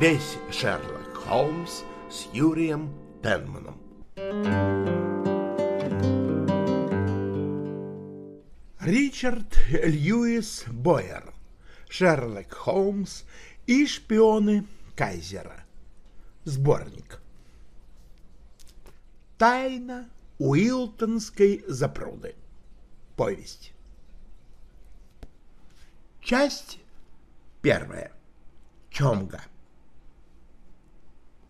Весь Шерлок Холмс с Юрием Пенманом. Ричард Льюис Бойер. Шерлок Холмс и шпионы Кайзера. Сборник. Тайна Уилтонской запруды. Повесть. Часть первая. Чомга.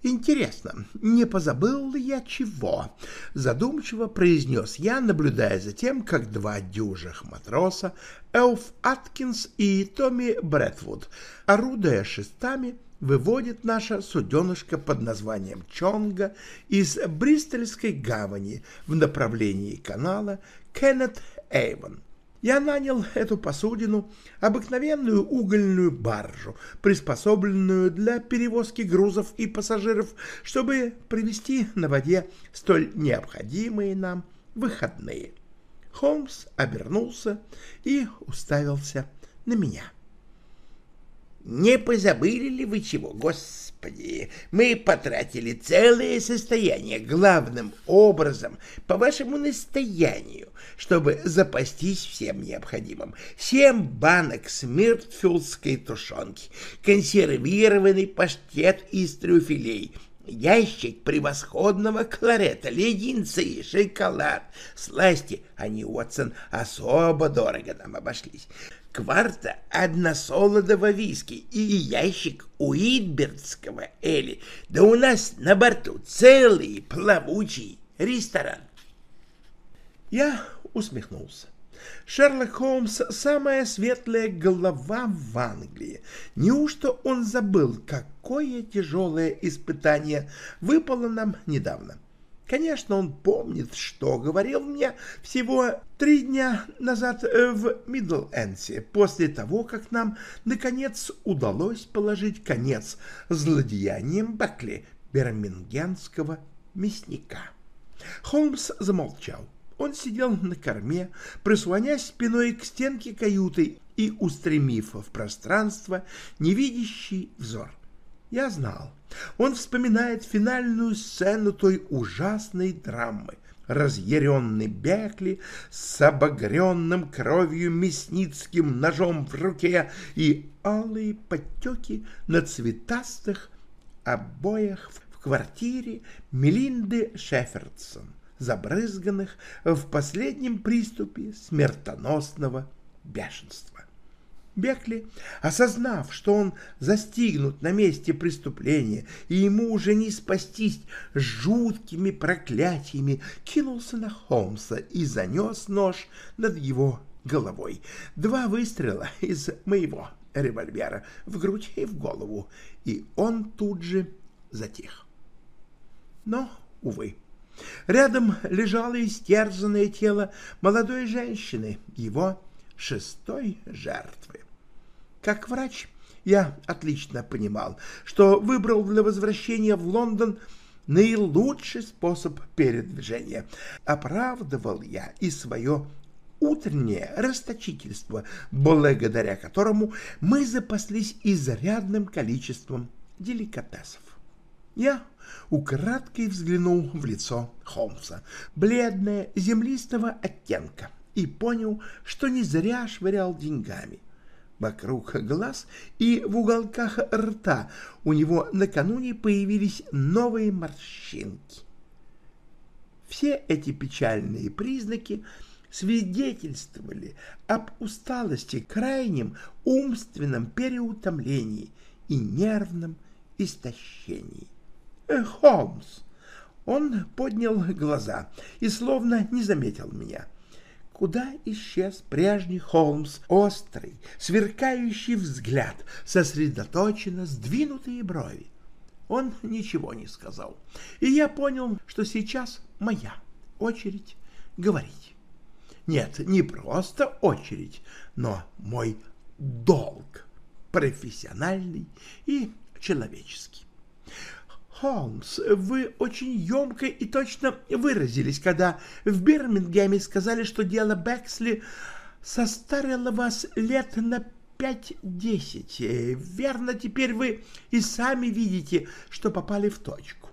Интересно, не позабыл ли я чего? Задумчиво произнес я, наблюдая за тем, как два дюжих матроса, Элф Аткинс и Томми Брэдвуд, орудуя шестами, выводит наше суденышко под названием Чонга из Бристольской гавани в направлении канала Кеннет-Эйвен. Я нанял эту посудину, обыкновенную угольную баржу, приспособленную для перевозки грузов и пассажиров, чтобы привести на воде столь необходимые нам выходные. Холмс обернулся и уставился на меня. — не позабыли ли вы чего, господи? Мы потратили целое состояние главным образом по вашему настоянию, чтобы запастись всем необходимым. Семь банок смиртфилдской тушенки, консервированный паштет из трюфелей — ящик превосходного кларета, леденцы, шоколад, сласти, они, Уотсон, особо дорого нам обошлись кварта односолодого виски и ящик уитбердского эли. Да у нас на борту целый плавучий ресторан. Я усмехнулся. Шерлок Холмс — самая светлая голова в Англии. Неужто он забыл, какое тяжелое испытание выпало нам недавно? — Конечно, он помнит, что говорил мне всего три дня назад э, в Мидл-Энсе, после того, как нам, наконец, удалось положить конец злодеяниям Бакли, бирмингенского мясника. Холмс замолчал. Он сидел на корме, прислонясь спиной к стенке каюты и устремив в пространство невидящий взор. Я знал. Он вспоминает финальную сцену той ужасной драмы. Разъяренный Бекли с обогренным кровью мясницким ножом в руке и алые подтеки на цветастых обоях в квартире Мелинды Шефердсон, забрызганных в последнем приступе смертоносного бешенства. Бекли, осознав, что он застигнут на месте преступления, и ему уже не спастись жуткими проклятиями, кинулся на Холмса и занес нож над его головой. Два выстрела из моего револьвера в грудь и в голову, и он тут же затих. Но, увы, рядом лежало истерзанное тело молодой женщины, его шестой жертвы. Как врач я отлично понимал, что выбрал для возвращения в Лондон наилучший способ передвижения. Оправдывал я и свое утреннее расточительство, благодаря которому мы запаслись изрядным количеством деликатесов. Я украдкой взглянул в лицо Холмса, бледное, землистого оттенка, и понял, что не зря швырял деньгами. Вокруг глаз и в уголках рта у него накануне появились новые морщинки. Все эти печальные признаки свидетельствовали об усталости, крайнем умственном переутомлении и нервном истощении. «Э, «Холмс!» Он поднял глаза и словно не заметил меня — Куда исчез прежний Холмс, острый, сверкающий взгляд, сосредоточенно сдвинутые брови? Он ничего не сказал, и я понял, что сейчас моя очередь говорить. Нет, не просто очередь, но мой долг, профессиональный и человеческий. Холмс, вы очень емко и точно выразились, когда в Бирмингеме сказали, что дело Бексли состарило вас лет на пять-десять. Верно, теперь вы и сами видите, что попали в точку.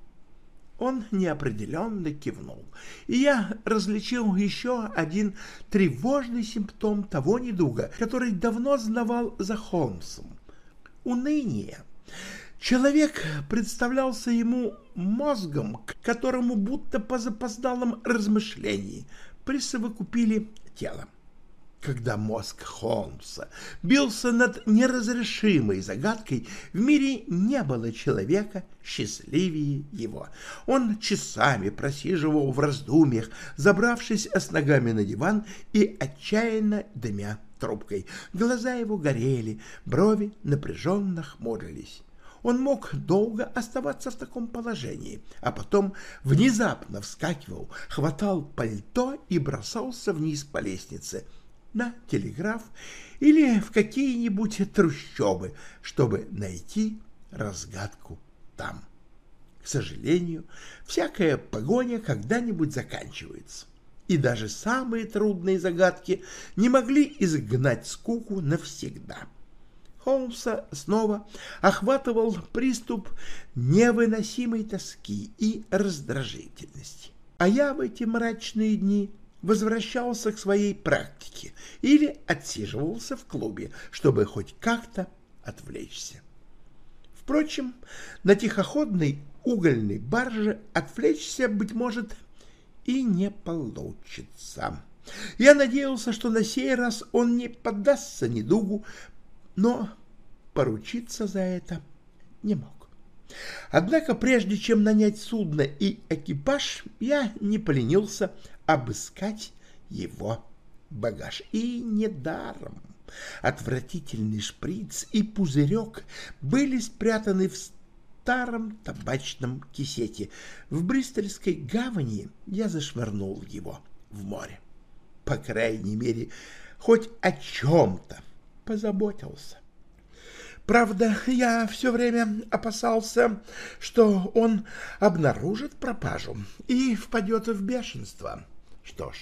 Он неопределенно кивнул, и я различил еще один тревожный симптом того недуга, который давно знавал за Холмсом — уныние. Человек представлялся ему мозгом, к которому будто по запоздалом размышлении присовокупили тело когда мозг Холмса бился над неразрешимой загадкой, в мире не было человека счастливее его. Он часами просиживал в раздумьях, забравшись с ногами на диван и отчаянно дымя трубкой. Глаза его горели, брови напряженно хмурились. Он мог долго оставаться в таком положении, а потом внезапно вскакивал, хватал пальто и бросался вниз по лестнице — на телеграф или в какие-нибудь трущобы, чтобы найти разгадку там. К сожалению, всякая погоня когда-нибудь заканчивается, и даже самые трудные загадки не могли изгнать скуку навсегда. Холмса снова охватывал приступ невыносимой тоски и раздражительности. А я в эти мрачные дни возвращался к своей практике или отсиживался в клубе, чтобы хоть как-то отвлечься. Впрочем, на тихоходной угольной барже отвлечься, быть может, и не получится. Я надеялся, что на сей раз он не поддастся недугу, но поручиться за это не мог. Однако прежде чем нанять судно и экипаж, я не поленился обыскать его багаж. И недаром. Отвратительный шприц и пузырек были спрятаны в старом табачном кисете. В Бристольской гавани я зашвырнул его в море. По крайней мере, хоть о чем-то позаботился. Правда, я все время опасался, что он обнаружит пропажу и впадет в бешенство. Что ж,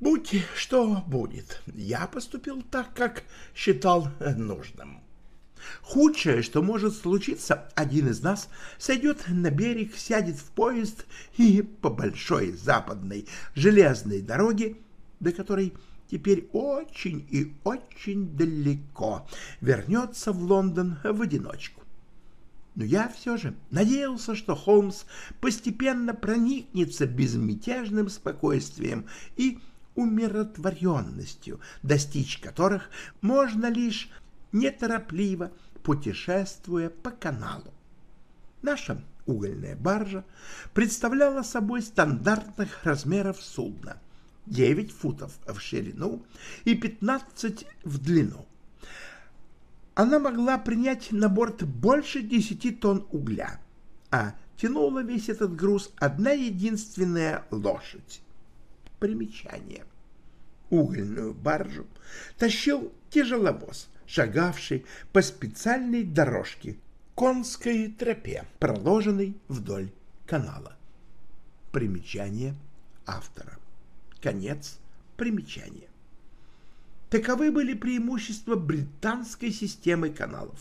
будь что будет, я поступил так, как считал нужным. Худшее, что может случиться, один из нас сойдет на берег, сядет в поезд и по большой западной железной дороге, до которой теперь очень и очень далеко, вернется в Лондон в одиночку. Но я все же надеялся, что Холмс постепенно проникнется безмятежным спокойствием и умиротворенностью, достичь которых можно лишь неторопливо путешествуя по каналу. Наша угольная баржа представляла собой стандартных размеров судна — 9 футов в ширину и 15 в длину она могла принять на борт больше десяти тонн угля, а тянула весь этот груз одна единственная лошадь. Примечание. Угольную баржу тащил тяжеловоз, шагавший по специальной дорожке, конской тропе, проложенной вдоль канала. Примечание автора. Конец примечания. Таковы были преимущества британской системы каналов.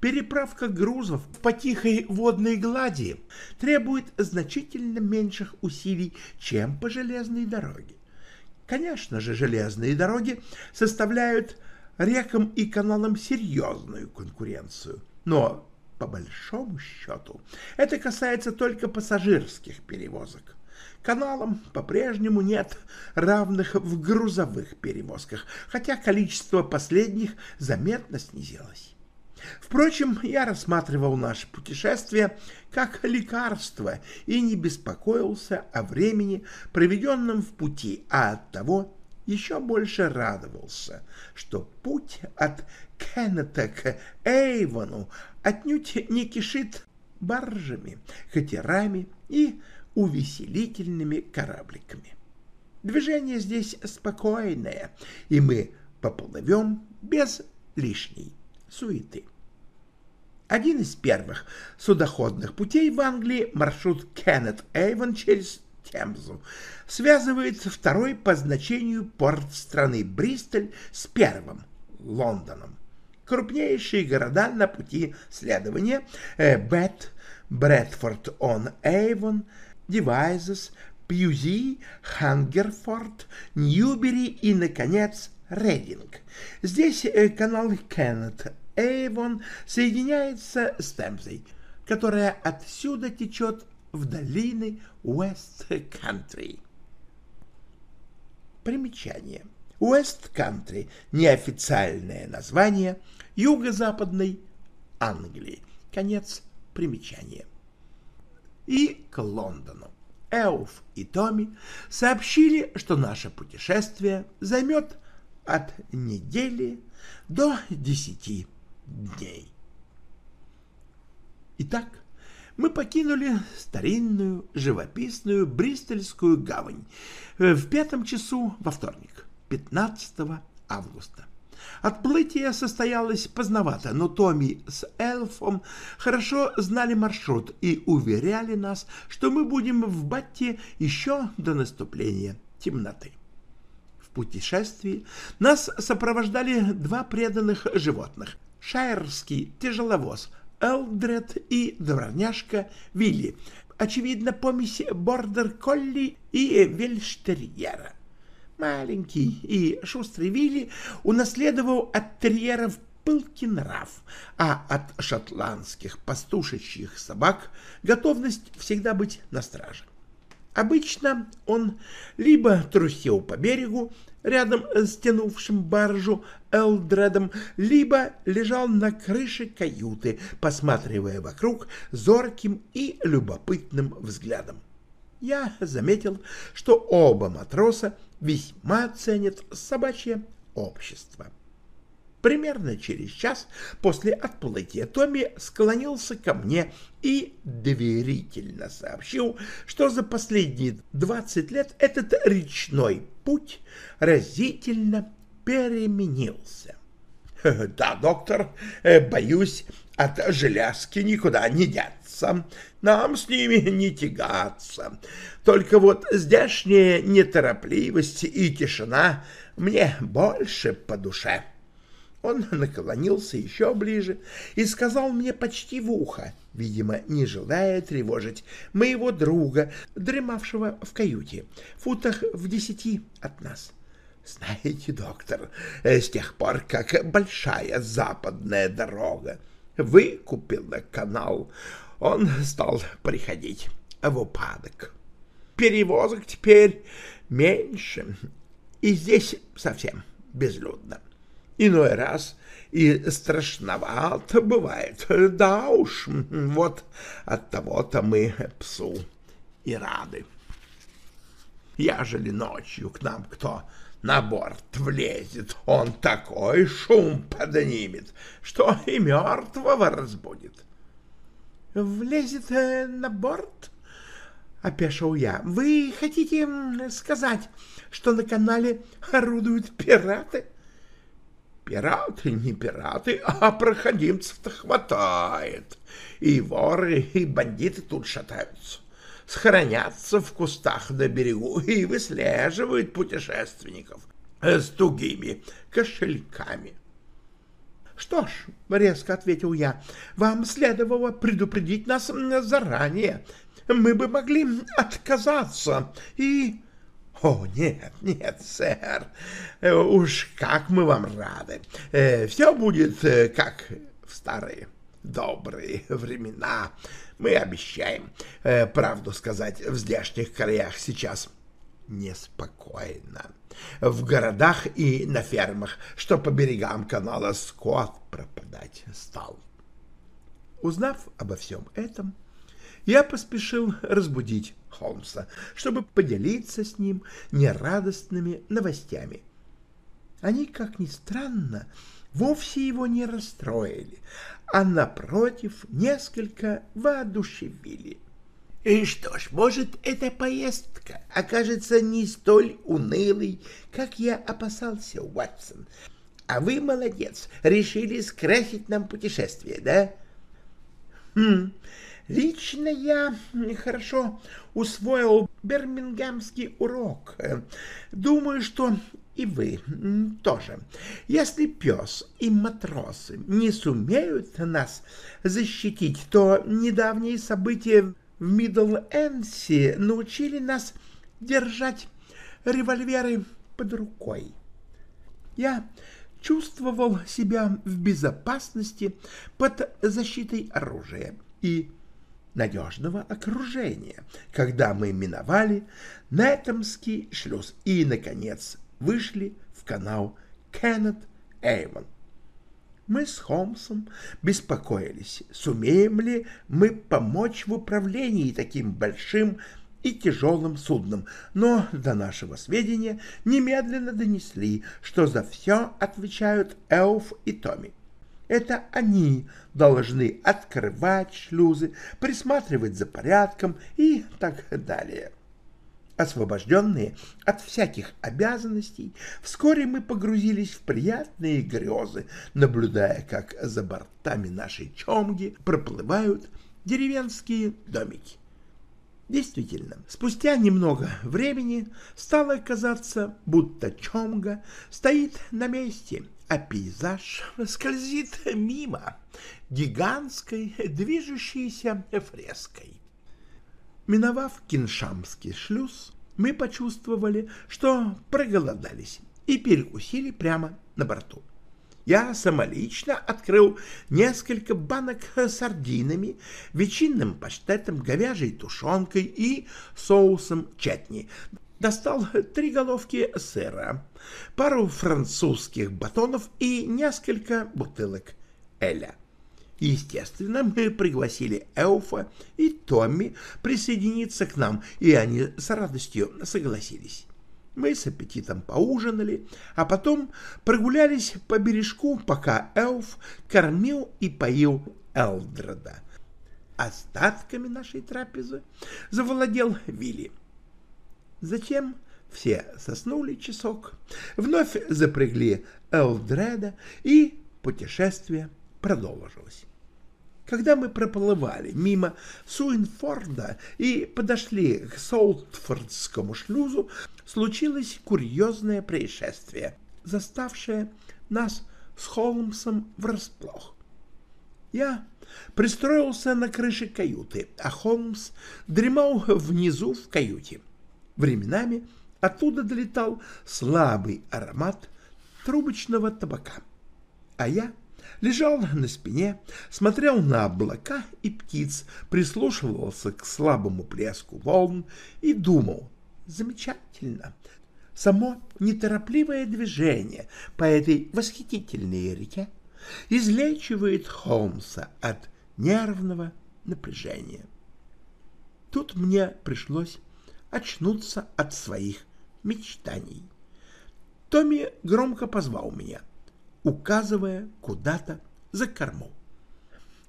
Переправка грузов по тихой водной глади требует значительно меньших усилий, чем по железной дороге. Конечно же, железные дороги составляют рекам и каналам серьезную конкуренцию, но по большому счету это касается только пассажирских перевозок. Каналам по-прежнему нет равных в грузовых перевозках, хотя количество последних заметно снизилось. Впрочем, я рассматривал наше путешествие как лекарство и не беспокоился о времени, проведенном в пути, а оттого еще больше радовался, что путь от Кеннета к Эйвону отнюдь не кишит баржами, катерами и увеселительными корабликами. Движение здесь спокойное, и мы поплывем без лишней суеты. Один из первых судоходных путей в Англии, маршрут Кеннет-Эйвен через Темзу, связывает второй по значению порт страны Бристоль с первым, Лондоном. крупнейшие города на пути следования э, Бет, Брэдфорд-он-Эйвон, Девайзес, Пьюзи, Хангерфорд, Ньюбери и, наконец, Рейдинг. Здесь э, канал Кеннет Эйвон соединяется с Темзой, которая отсюда течет в долины Уэст-Кантри. Примечание. Уэст-Кантри – неофициальное название юго-западной Англии. Конец примечания. И к Лондону. Эуф и Томми сообщили, что наше путешествие займет от недели до десяти дней. Итак, мы покинули старинную живописную Бристольскую гавань в пятом часу во вторник, 15 августа. Отплытие состоялось поздновато, но Томми с Эльфом хорошо знали маршрут и уверяли нас, что мы будем в Батте еще до наступления темноты. В путешествии нас сопровождали два преданных животных — шайерский тяжеловоз Элдред и дворняжка Вилли, очевидно, помесь бордер-колли и вельштерьера. Маленький и шустрый Вилли унаследовал от терьеров пылкий нрав, а от шотландских пастушечьих собак готовность всегда быть на страже. Обычно он либо трусил по берегу, рядом с тянувшим баржу Элдредом, либо лежал на крыше каюты, посматривая вокруг зорким и любопытным взглядом. Я заметил, что оба матроса весьма ценят собачье общество. Примерно через час после отплытия Томми склонился ко мне и доверительно сообщил, что за последние 20 лет этот речной путь разительно переменился. «Да, доктор, боюсь, от железки никуда не деться. Нам с ними не тягаться. Только вот здешняя неторопливость и тишина мне больше по душе». Он наклонился еще ближе и сказал мне почти в ухо, видимо, не желая тревожить моего друга, дремавшего в каюте, футах в десяти от нас. Знаете, доктор, с тех пор, как большая западная дорога выкупила канал, он стал приходить в упадок. Перевозок теперь меньше, и здесь совсем безлюдно. Иной раз и страшновато бывает. Да уж, вот от того-то мы псу и рады. Ежели ночью к нам кто на борт влезет, он такой шум поднимет, что и мертвого разбудит. — Влезет э, на борт? — опешил я. — Вы хотите сказать, что на канале орудуют пираты? — Пираты не пираты, а проходимцев-то хватает. И воры, и бандиты тут шатаются. Схоронятся в кустах на берегу и выслеживают путешественников с тугими кошельками. — Что ж, — резко ответил я, — вам следовало предупредить нас заранее. Мы бы могли отказаться и... О, нет, нет, сэр, э, уж как мы вам рады. Э, Все будет э, как в старые добрые времена. Мы обещаем, правду сказать, в здешних краях сейчас неспокойно. В городах и на фермах, что по берегам канала скот пропадать стал. Узнав обо всем этом, я поспешил разбудить Холмса, чтобы поделиться с ним нерадостными новостями. Они, как ни странно, вовсе его не расстроили, а, напротив, несколько воодушевили. И что ж, может, эта поездка окажется не столь унылой, как я опасался, Уатсон. А вы, молодец, решили скрасить нам путешествие, да? Хм, Лично я хорошо усвоил бирмингемский урок. Думаю, что и вы тоже. Если пес и матросы не сумеют нас защитить, то недавние события в Мидл-Энси научили нас держать револьверы под рукой. Я чувствовал себя в безопасности под защитой оружия и надежного окружения, когда мы миновали Нэтомский шлюз и, наконец, вышли в канал Кеннет Эйвон. Мы с Холмсом беспокоились, сумеем ли мы помочь в управлении таким большим и тяжелым судном, но до нашего сведения немедленно донесли, что за все отвечают Элф и Томми. Это они должны открывать шлюзы, присматривать за порядком и так далее. Освобожденные от всяких обязанностей, вскоре мы погрузились в приятные грезы, наблюдая, как за бортами нашей чомги проплывают деревенские домики. Действительно, спустя немного времени стало казаться, будто чомга стоит на месте, а пейзаж скользит мимо гигантской движущейся фреской. Миновав Киншамский шлюз, мы почувствовали, что проголодались и перекусили прямо на борту. Я самолично открыл несколько банок с сардинами, ветчинным паштетом, говяжьей тушенкой и соусом чатни. Достал три головки сыра, пару французских батонов и несколько бутылок эля. Естественно, мы пригласили Элфа и Томми присоединиться к нам, и они с радостью согласились. Мы с аппетитом поужинали, а потом прогулялись по бережку, пока Элф кормил и поил Элдреда. Остатками нашей трапезы завладел Вилли. Затем все соснули часок, вновь запрягли Элдреда, и путешествие продолжилось. Когда мы проплывали мимо Суинфорда и подошли к Солтфордскому шлюзу, случилось курьезное происшествие, заставшее нас с Холмсом врасплох. Я пристроился на крыше каюты, а Холмс дремал внизу в каюте. Временами оттуда долетал слабый аромат трубочного табака, а я — лежал на спине, смотрел на облака и птиц, прислушивался к слабому плеску волн и думал, замечательно, само неторопливое движение по этой восхитительной реке излечивает Холмса от нервного напряжения. Тут мне пришлось очнуться от своих мечтаний. Томми громко позвал меня — указывая куда-то за корму.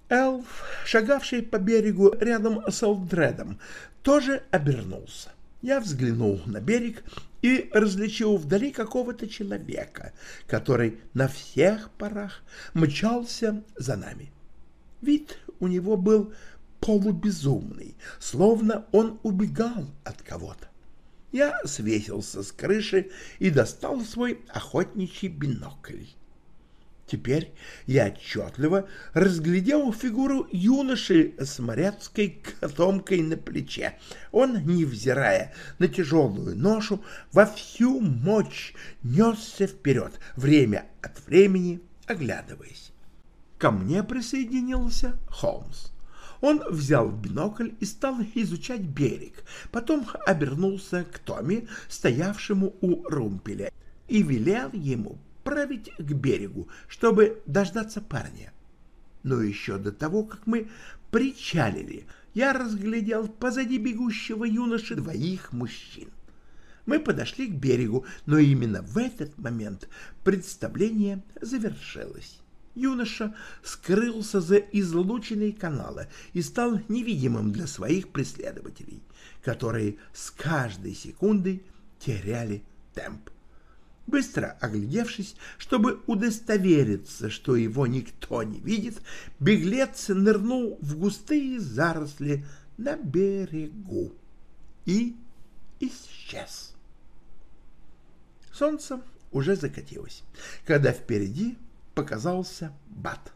Элф, шагавший по берегу рядом с Элдредом, тоже обернулся. Я взглянул на берег и различил вдали какого-то человека, который на всех парах мчался за нами. Вид у него был полубезумный, словно он убегал от кого-то. Я свесился с крыши и достал свой охотничий бинокль. Теперь я отчетливо разглядел фигуру юноши с моряцкой котомкой на плече. Он, невзирая на тяжелую ношу, во всю мощь несся вперед, время от времени оглядываясь. Ко мне присоединился Холмс. Он взял бинокль и стал изучать берег, потом обернулся к Томми, стоявшему у румпеля, и велел ему отправить к берегу, чтобы дождаться парня. Но еще до того, как мы причалили, я разглядел позади бегущего юноши двоих мужчин. Мы подошли к берегу, но именно в этот момент представление завершилось. Юноша скрылся за излучиной канала и стал невидимым для своих преследователей, которые с каждой секундой теряли темп. Быстро оглядевшись, чтобы удостовериться, что его никто не видит, беглец нырнул в густые заросли на берегу и исчез. Солнце уже закатилась, когда впереди показался Бат,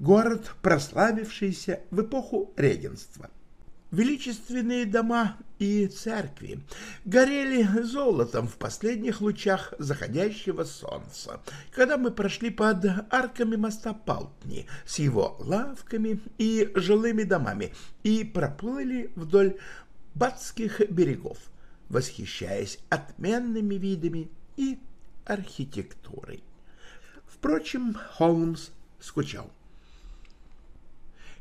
город, прославившийся в эпоху регенства. Величественные дома и церкви горели золотом в последних лучах заходящего солнца, когда мы прошли под арками моста Палтни с его лавками и жилыми домами и проплыли вдоль Батских берегов, восхищаясь отменными видами и архитектурой. Впрочем, Холмс скучал.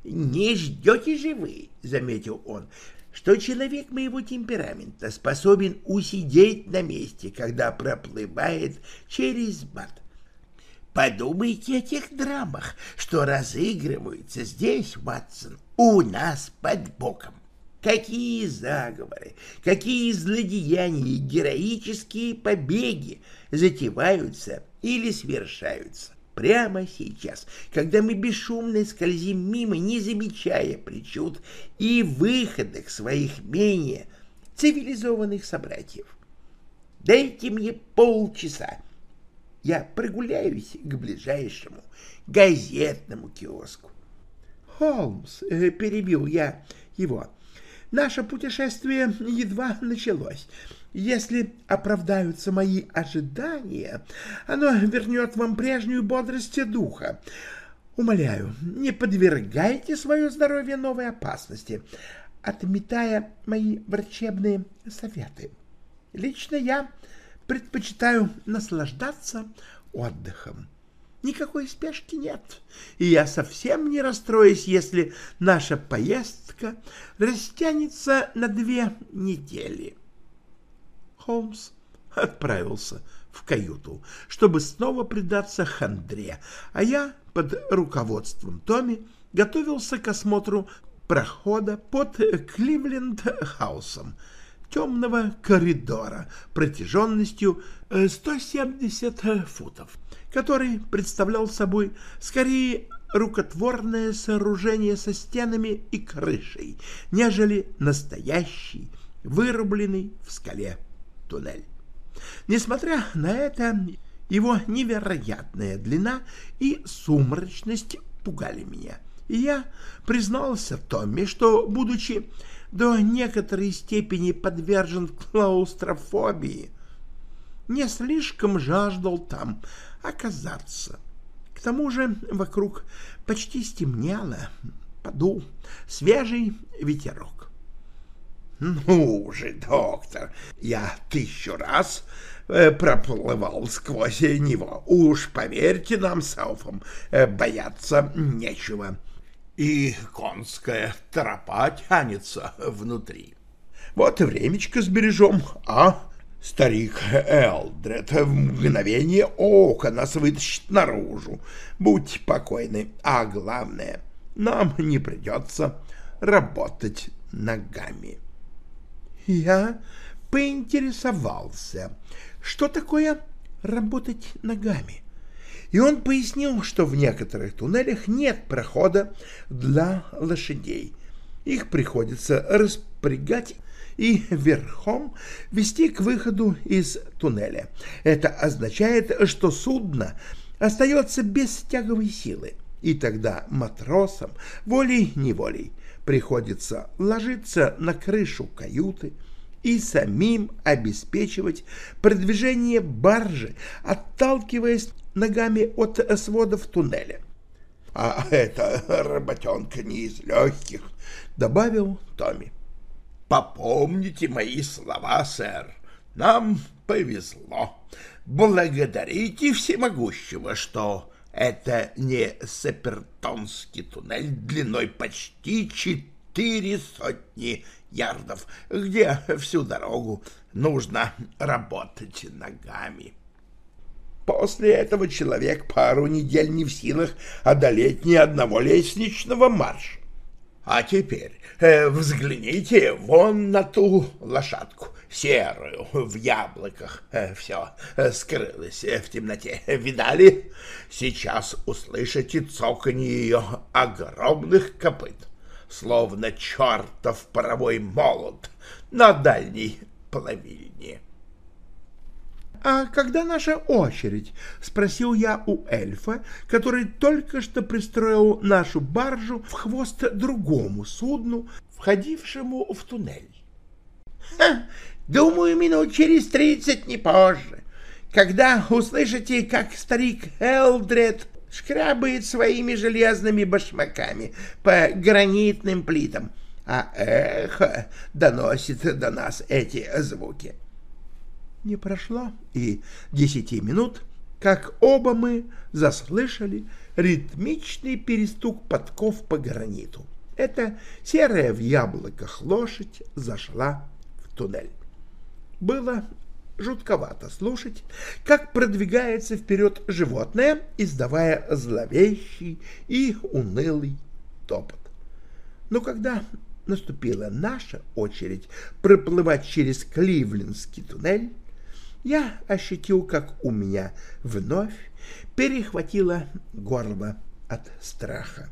«Не ждете же вы, — заметил он, — что человек моего темперамента способен усидеть на месте, когда проплывает через бат. Подумайте о тех драмах, что разыгрываются здесь, Ватсон, у нас под боком. Какие заговоры, какие злодеяния и героические побеги затеваются или свершаются прямо сейчас, когда мы бесшумно скользим мимо, не замечая причуд и выходах своих менее цивилизованных собратьев. Дайте мне полчаса. Я прогуляюсь к ближайшему газетному киоску. Холмс, э, перебил я его, наше путешествие едва началось. Если оправдаются мои ожидания, оно вернет вам прежнюю бодрость духа. Умоляю, не подвергайте свое здоровье новой опасности, отметая мои врачебные советы. Лично я предпочитаю наслаждаться отдыхом. Никакой спешки нет, и я совсем не расстроюсь, если наша поездка растянется на две недели. Холмс отправился в каюту, чтобы снова предаться хандре, а я под руководством Томми готовился к осмотру прохода под Кливленд-хаусом, темного коридора протяженностью 170 э, футов, который представлял собой скорее рукотворное сооружение со стенами и крышей, нежели настоящий, вырубленный в скале туннель. Несмотря на это, его невероятная длина и сумрачность пугали меня. И я признался Томми, что, будучи до некоторой степени подвержен клаустрофобии, не слишком жаждал там оказаться. К тому же вокруг почти стемнело, подул свежий ветерок. Ну же, доктор, я тысячу раз э, проплывал сквозь него. Уж поверьте нам с Элфом, э, бояться нечего. И конская тропа тянется внутри. Вот и времечко сбережем, а? Старик Элдред в мгновение ока нас вытащит наружу. Будьте покойны, а главное, нам не придется работать ногами я поинтересовался, что такое работать ногами. И он пояснил, что в некоторых туннелях нет прохода для лошадей. Их приходится распрягать и верхом вести к выходу из туннеля. Это означает, что судно остается без тяговой силы, и тогда матросам волей-неволей приходится ложиться на крышу каюты и самим обеспечивать продвижение баржи, отталкиваясь ногами от сводов туннеля. — А это работенка не из легких, — добавил Томми. — Попомните мои слова, сэр. Нам повезло. Благодарите всемогущего, что это не Сапертонский туннель длиной почти четыре сотни ярдов, где всю дорогу нужно работать ногами. После этого человек пару недель не в силах одолеть ни одного лестничного марша. А теперь э, взгляните вон на ту лошадку серую, в яблоках. Э, Все э, скрылось э, в темноте. Видали? Сейчас услышите цоканье ее огромных копыт, словно чертов паровой молот на дальней плавильне. а когда наша очередь?» — спросил я у эльфа, который только что пристроил нашу баржу в хвост другому судну, входившему в туннель. «Думаю, минут через тридцать, не позже. Когда услышите, как старик Элдред шкрабает своими железными башмаками по гранитным плитам, а эхо доносит до нас эти звуки. Не прошло и десяти минут, как оба мы заслышали ритмичный перестук подков по граниту. Эта серая в яблоках лошадь зашла в туннель. Было жутковато слушать, как продвигается вперед животное, издавая зловещий и унылый топот. Но когда наступила наша очередь проплывать через Кливлендский туннель, я ощутил, как у меня вновь перехватило горло от страха.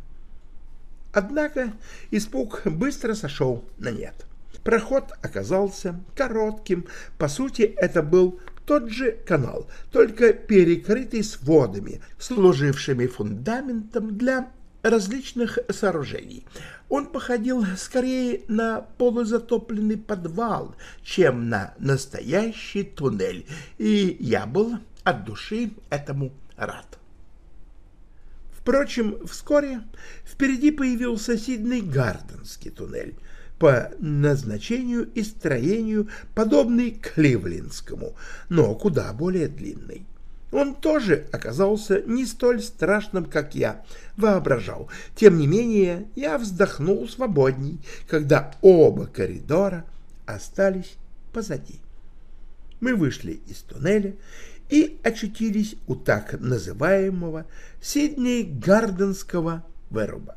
Однако испуг быстро сошел на нет. Проход оказался коротким, по сути это был тот же канал, только перекрытый сводами, служившими фундаментом для различных сооружений. Он походил скорее на полузатопленный подвал, чем на настоящий туннель, и я был от души этому рад. Впрочем, вскоре впереди появился Сидней Гарденский туннель, по назначению и строению подобный Кливлендскому, но куда более длинный. Он тоже оказался не столь страшным, как я воображал. Тем не менее, я вздохнул свободней, когда оба коридора остались позади. Мы вышли из туннеля и очутились у так называемого Сидней-Гарденского выруба.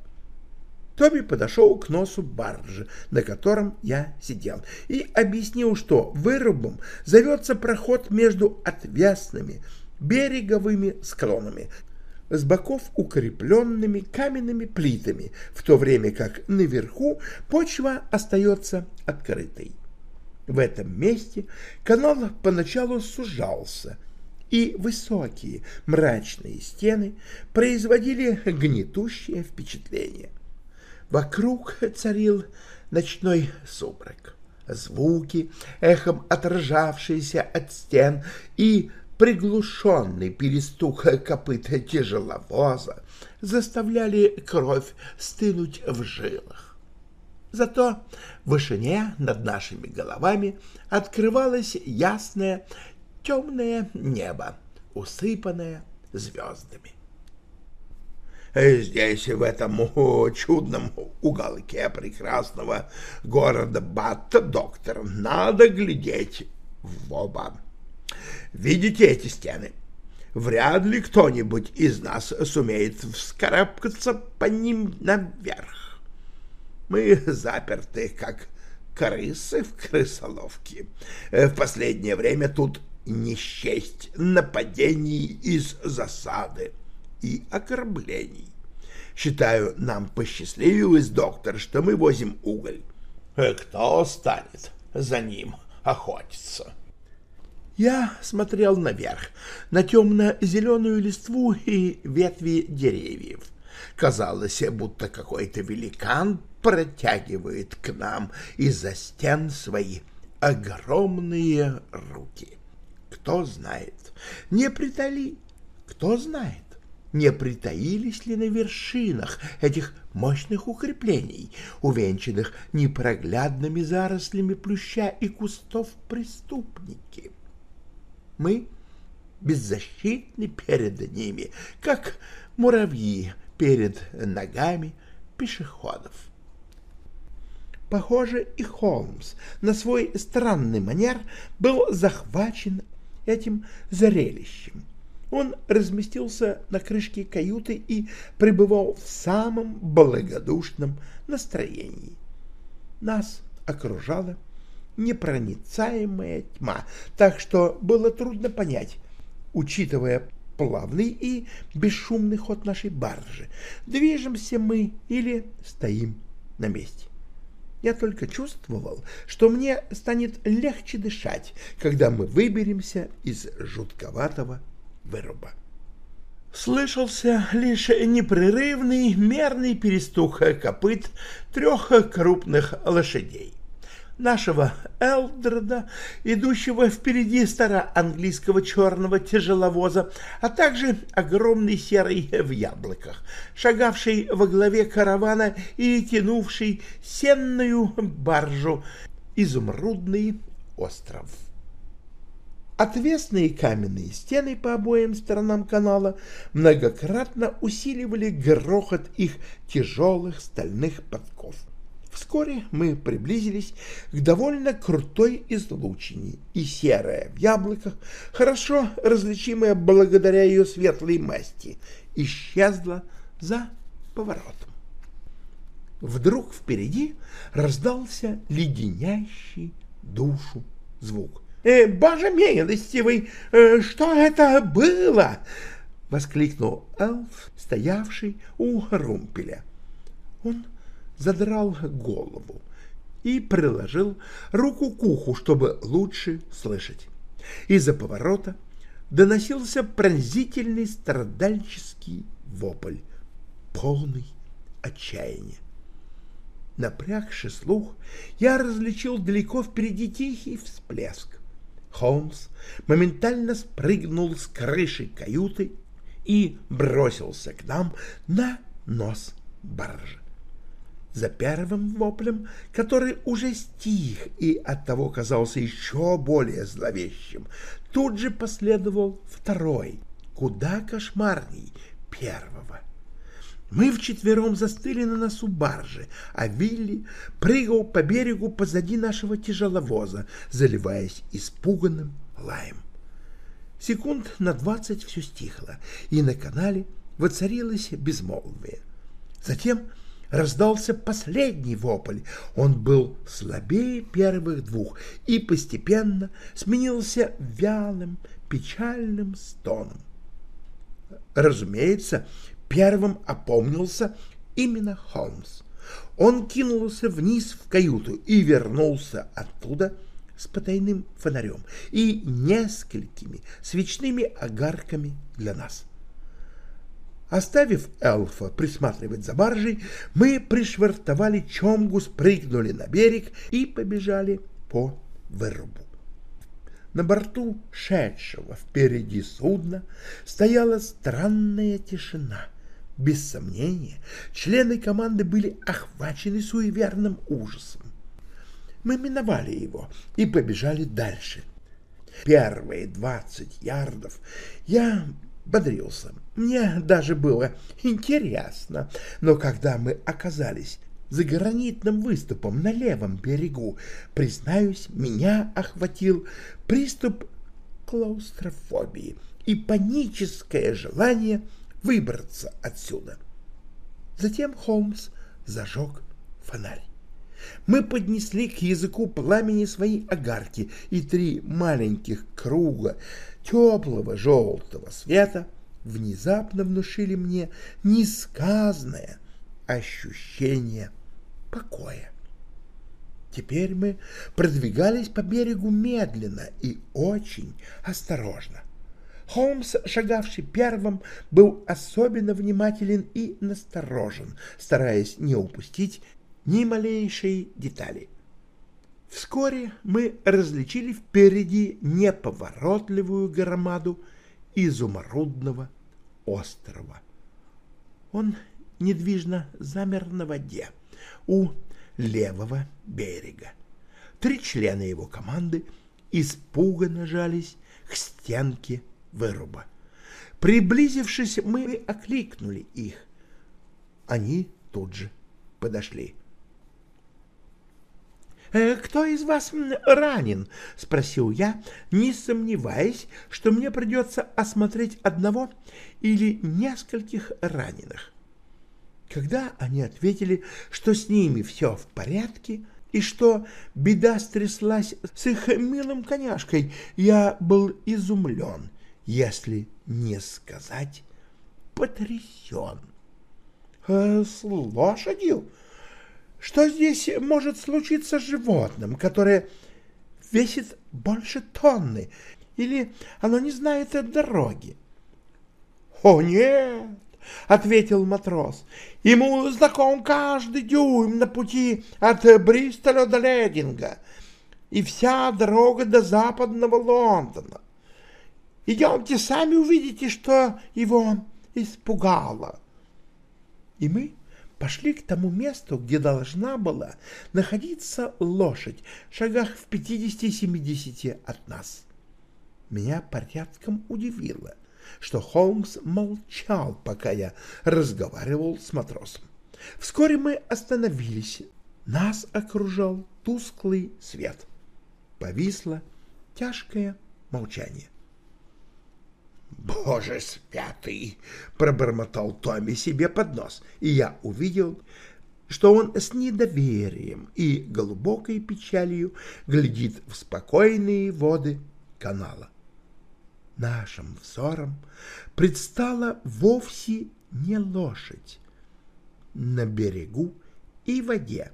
Тоби подошел к носу баржи, на котором я сидел, и объяснил, что вырубом зовется проход между отвесными береговыми склонами, с боков укрепленными каменными плитами, в то время как наверху почва остается открытой. В этом месте канал поначалу сужался, и высокие мрачные стены производили гнетущее впечатление. Вокруг царил ночной сумрак. Звуки, эхом отражавшиеся от стен, и приглушенный перестук копыт тяжеловоза заставляли кровь стынуть в жилах. Зато в вышине над нашими головами открывалось ясное темное небо, усыпанное звездами. Здесь, в этом чудном уголке прекрасного города Батта, доктор, надо глядеть в оба. Видите эти стены? Вряд ли кто-нибудь из нас сумеет вскарабкаться по ним наверх. Мы заперты, как крысы в крысоловке. В последнее время тут не счесть нападений из засады и окорблений. Считаю, нам посчастливилось, доктор, что мы возим уголь. Кто станет за ним охотиться? Я смотрел наверх, на темно-зеленую листву и ветви деревьев. Казалось, будто какой-то великан протягивает к нам из-за стен свои огромные руки. Кто знает, не притали, кто знает, не притаились ли на вершинах этих мощных укреплений, увенчанных непроглядными зарослями плюща и кустов преступники. Мы беззащитны перед ними, как муравьи перед ногами пешеходов. Похоже, и Холмс на свой странный манер был захвачен этим зрелищем. Он разместился на крышке каюты и пребывал в самом благодушном настроении. Нас окружала непроницаемая тьма, так что было трудно понять, учитывая плавный и бесшумный ход нашей баржи, движемся мы или стоим на месте. Я только чувствовал, что мне станет легче дышать, когда мы выберемся из жутковатого выруба. Слышался лишь непрерывный мерный перестук копыт трех крупных лошадей нашего Элдреда, идущего впереди староанглийского черного тяжеловоза, а также огромный серый в яблоках, шагавший во главе каравана и тянувший сенную баржу «Изумрудный остров». Отвесные каменные стены по обоим сторонам канала многократно усиливали грохот их тяжелых стальных подков. Вскоре мы приблизились к довольно крутой излучине, и серая в яблоках, хорошо различимая благодаря ее светлой масти, исчезла за поворотом. Вдруг впереди раздался леденящий душу звук. «Э, «Боже милостивый, э, что это было?» — воскликнул эльф, стоявший у румпеля. Он задрал голову и приложил руку к уху, чтобы лучше слышать. Из-за поворота доносился пронзительный страдальческий вопль, полный отчаяния. Напрягший слух, я различил далеко впереди тихий всплеск. Холмс моментально спрыгнул с крыши каюты и бросился к нам на нос баржи за первым воплем, который уже стих и оттого казался еще более зловещим, тут же последовал второй, куда кошмарней первого. Мы вчетвером застыли на носу баржи, а Вилли прыгал по берегу позади нашего тяжеловоза, заливаясь испуганным лаем. Секунд на двадцать все стихло, и на канале воцарилось безмолвие. Затем раздался последний вопль. Он был слабее первых двух и постепенно сменился вялым, печальным стоном. Разумеется, первым опомнился именно Холмс. Он кинулся вниз в каюту и вернулся оттуда с потайным фонарем и несколькими свечными огарками для нас. Оставив эльфа присматривать за баржей, мы пришвартовали чомгу, спрыгнули на берег и побежали по вырубу. На борту шедшего впереди судна стояла странная тишина. Без сомнения, члены команды были охвачены суеверным ужасом. Мы миновали его и побежали дальше. Первые двадцать ярдов я бодрился. Мне даже было интересно, но когда мы оказались за гранитным выступом на левом берегу, признаюсь, меня охватил приступ клаустрофобии и паническое желание выбраться отсюда. Затем Холмс зажег фонарь. Мы поднесли к языку пламени свои огарки, и три маленьких круга теплого желтого света внезапно внушили мне несказанное ощущение покоя. Теперь мы продвигались по берегу медленно и очень осторожно. Холмс, шагавший первым, был особенно внимателен и насторожен, стараясь не упустить ни малейшей детали. Вскоре мы различили впереди неповоротливую громаду изумрудного острова. Он недвижно замер на воде у левого берега. Три члена его команды испуганно жались к стенке выруба. Приблизившись, мы окликнули их. Они тут же подошли. «Э, «Кто из вас ранен?» — спросил я, не сомневаясь, что мне придется осмотреть одного или нескольких раненых. Когда они ответили, что с ними все в порядке и что беда стряслась с их милым коняшкой, я был изумлен, если не сказать потрясен. «Э, «С лошадью?» Что здесь может случиться с животным, которое весит больше тонны, или оно не знает дороги? — О, нет! — ответил матрос. — Ему знаком каждый дюйм на пути от Бристоля до Лединга и вся дорога до западного Лондона. Идемте, сами увидите, что его испугало. И мы пошли к тому месту, где должна была находиться лошадь, в шагах в 50-70 от нас. Меня порядком удивило, что Холмс молчал, пока я разговаривал с матросом. Вскоре мы остановились. Нас окружал тусклый свет. Повисло тяжкое молчание. «Боже святый!» — пробормотал Томми себе под нос, и я увидел, что он с недоверием и глубокой печалью глядит в спокойные воды канала. Нашим взором предстала вовсе не лошадь. На берегу и воде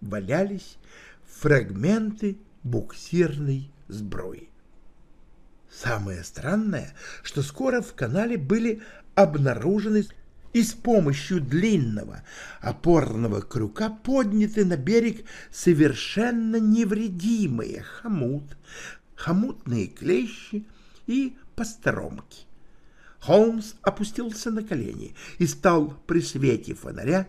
валялись фрагменты буксирной сбруи. Самое странное, что скоро в канале были обнаружены и с помощью длинного опорного крюка подняты на берег совершенно невредимые хомут, хомутные клещи и посторомки. Холмс опустился на колени и стал при свете фонаря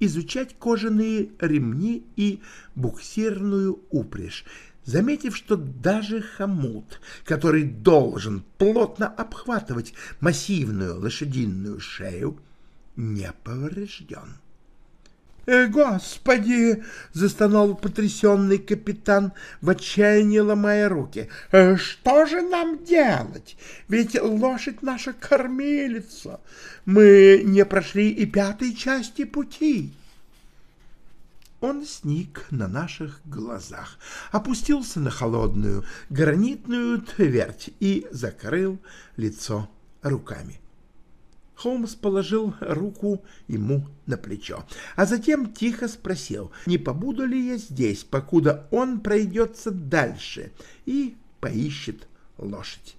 изучать кожаные ремни и буксирную упряжь, заметив, что даже хомут, который должен плотно обхватывать массивную лошадиную шею, не поврежден. «Э, «Господи!» — застонал потрясенный капитан, в отчаянии ломая руки. «Э, «Что же нам делать? Ведь лошадь наша кормилица. Мы не прошли и пятой части пути». Он сник на наших глазах, опустился на холодную гранитную твердь и закрыл лицо руками. Холмс положил руку ему на плечо, а затем тихо спросил, не побуду ли я здесь, покуда он пройдется дальше и поищет лошадь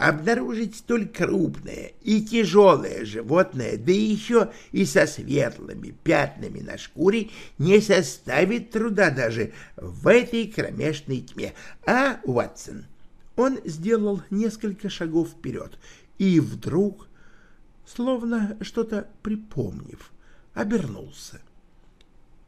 обнаружить столь крупное и тяжелое животное, да еще и со светлыми пятнами на шкуре, не составит труда даже в этой кромешной тьме. А, Уатсон, он сделал несколько шагов вперед и вдруг, словно что-то припомнив, обернулся.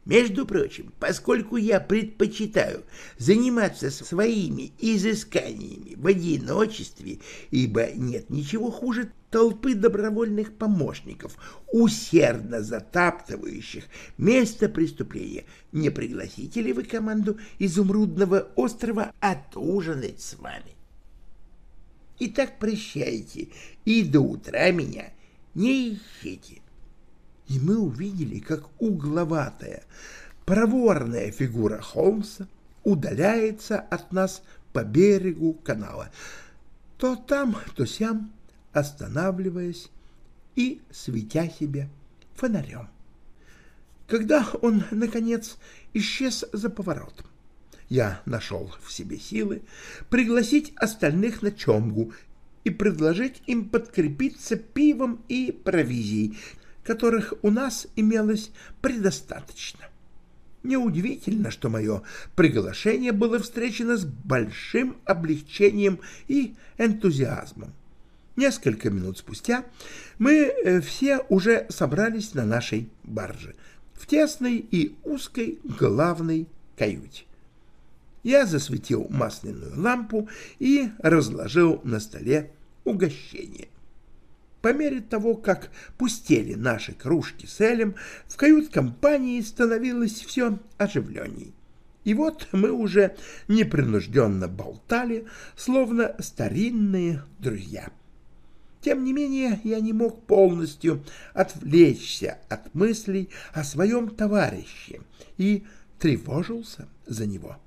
Между прочим, поскольку я предпочитаю заниматься своими изысканиями в одиночестве, ибо нет ничего хуже толпы добровольных помощников, усердно затаптывающих место преступления, не пригласите ли вы команду Изумрудного острова отужинать с вами? Итак, прощайте, и до утра меня не ищите и мы увидели, как угловатая, проворная фигура Холмса удаляется от нас по берегу канала, то там, то сям, останавливаясь и светя себе фонарем. Когда он, наконец, исчез за поворотом, я нашел в себе силы пригласить остальных на чомгу и предложить им подкрепиться пивом и провизией, которых у нас имелось предостаточно. Неудивительно, что мое приглашение было встречено с большим облегчением и энтузиазмом. Несколько минут спустя мы э, все уже собрались на нашей барже, в тесной и узкой главной каюте. Я засветил масляную лампу и разложил на столе угощение. По мере того, как пустели наши кружки с Элем, в кают-компании становилось все оживленней. И вот мы уже непринужденно болтали, словно старинные друзья. Тем не менее, я не мог полностью отвлечься от мыслей о своем товарище и тревожился за него.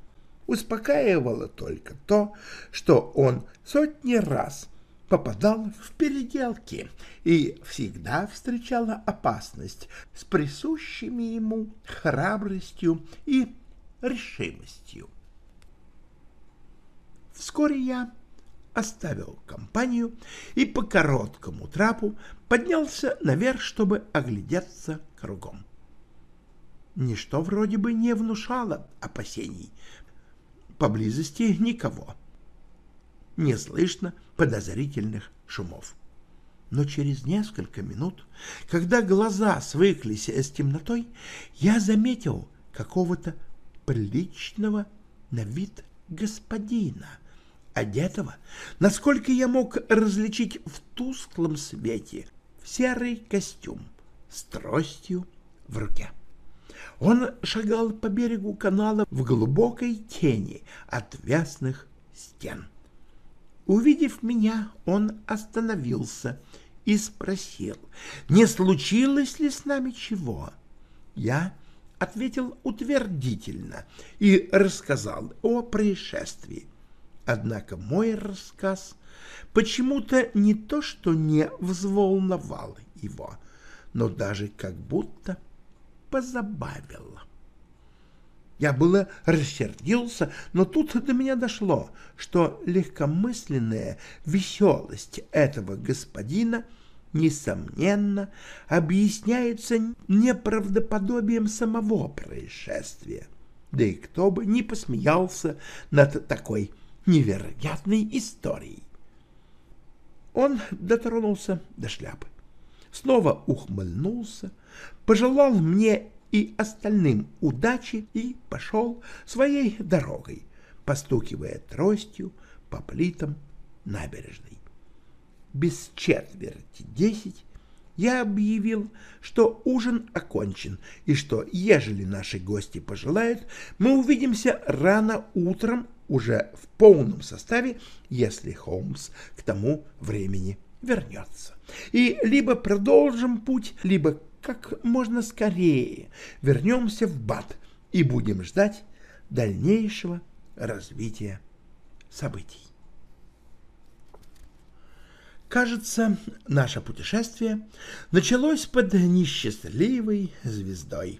Успокаивало только то, что он сотни раз попадал в переделки и всегда встречала опасность с присущими ему храбростью и решимостью. Вскоре я оставил компанию и по короткому трапу поднялся наверх, чтобы оглядеться кругом. Ничто вроде бы не внушало опасений. Поблизости никого. Не слышно подозрительных шумов. Но через несколько минут, когда глаза свыклись с темнотой, я заметил какого-то приличного на вид господина, одетого, насколько я мог различить в тусклом свете, в серый костюм с тростью в руке. Он шагал по берегу канала в глубокой тени отвесных стен. Увидев меня, он остановился и спросил, не случилось ли с нами чего. Я ответил утвердительно и рассказал о происшествии. Однако мой рассказ почему-то не то что не взволновал его, но даже как будто позабавил. Я было рассердился, но тут до меня дошло, что легкомысленная веселость этого господина несомненно объясняется неправдоподобием самого происшествия. Да и кто бы не посмеялся над такой невероятной историей. Он дотронулся до шляпы, снова ухмыльнулся, пожелал мне и остальным удачи и пошел своей дорогой, постукивая тростью по плитам набережной. Без четверти десять я объявил, что ужин окончен, и что, ежели наши гости пожелают, мы увидимся рано утром уже в полном составе, если Холмс к тому времени вернется. И либо продолжим путь, либо как можно скорее вернемся в Бат и будем ждать дальнейшего развития событий. Кажется, наше путешествие началось под несчастливой звездой.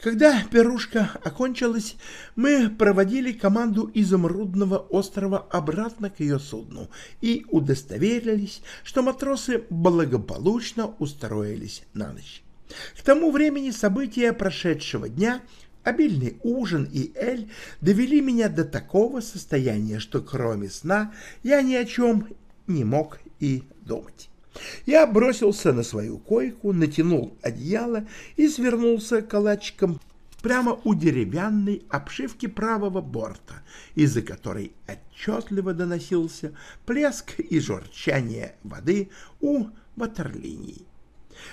Когда пирушка окончилась, мы проводили команду изумрудного острова обратно к ее судну и удостоверились, что матросы благополучно устроились на ночь. К тому времени события прошедшего дня, обильный ужин и эль довели меня до такого состояния, что кроме сна я ни о чем не мог и думать. Я бросился на свою койку, натянул одеяло и свернулся калачиком прямо у деревянной обшивки правого борта, из-за которой отчетливо доносился плеск и журчание воды у ватерлинии.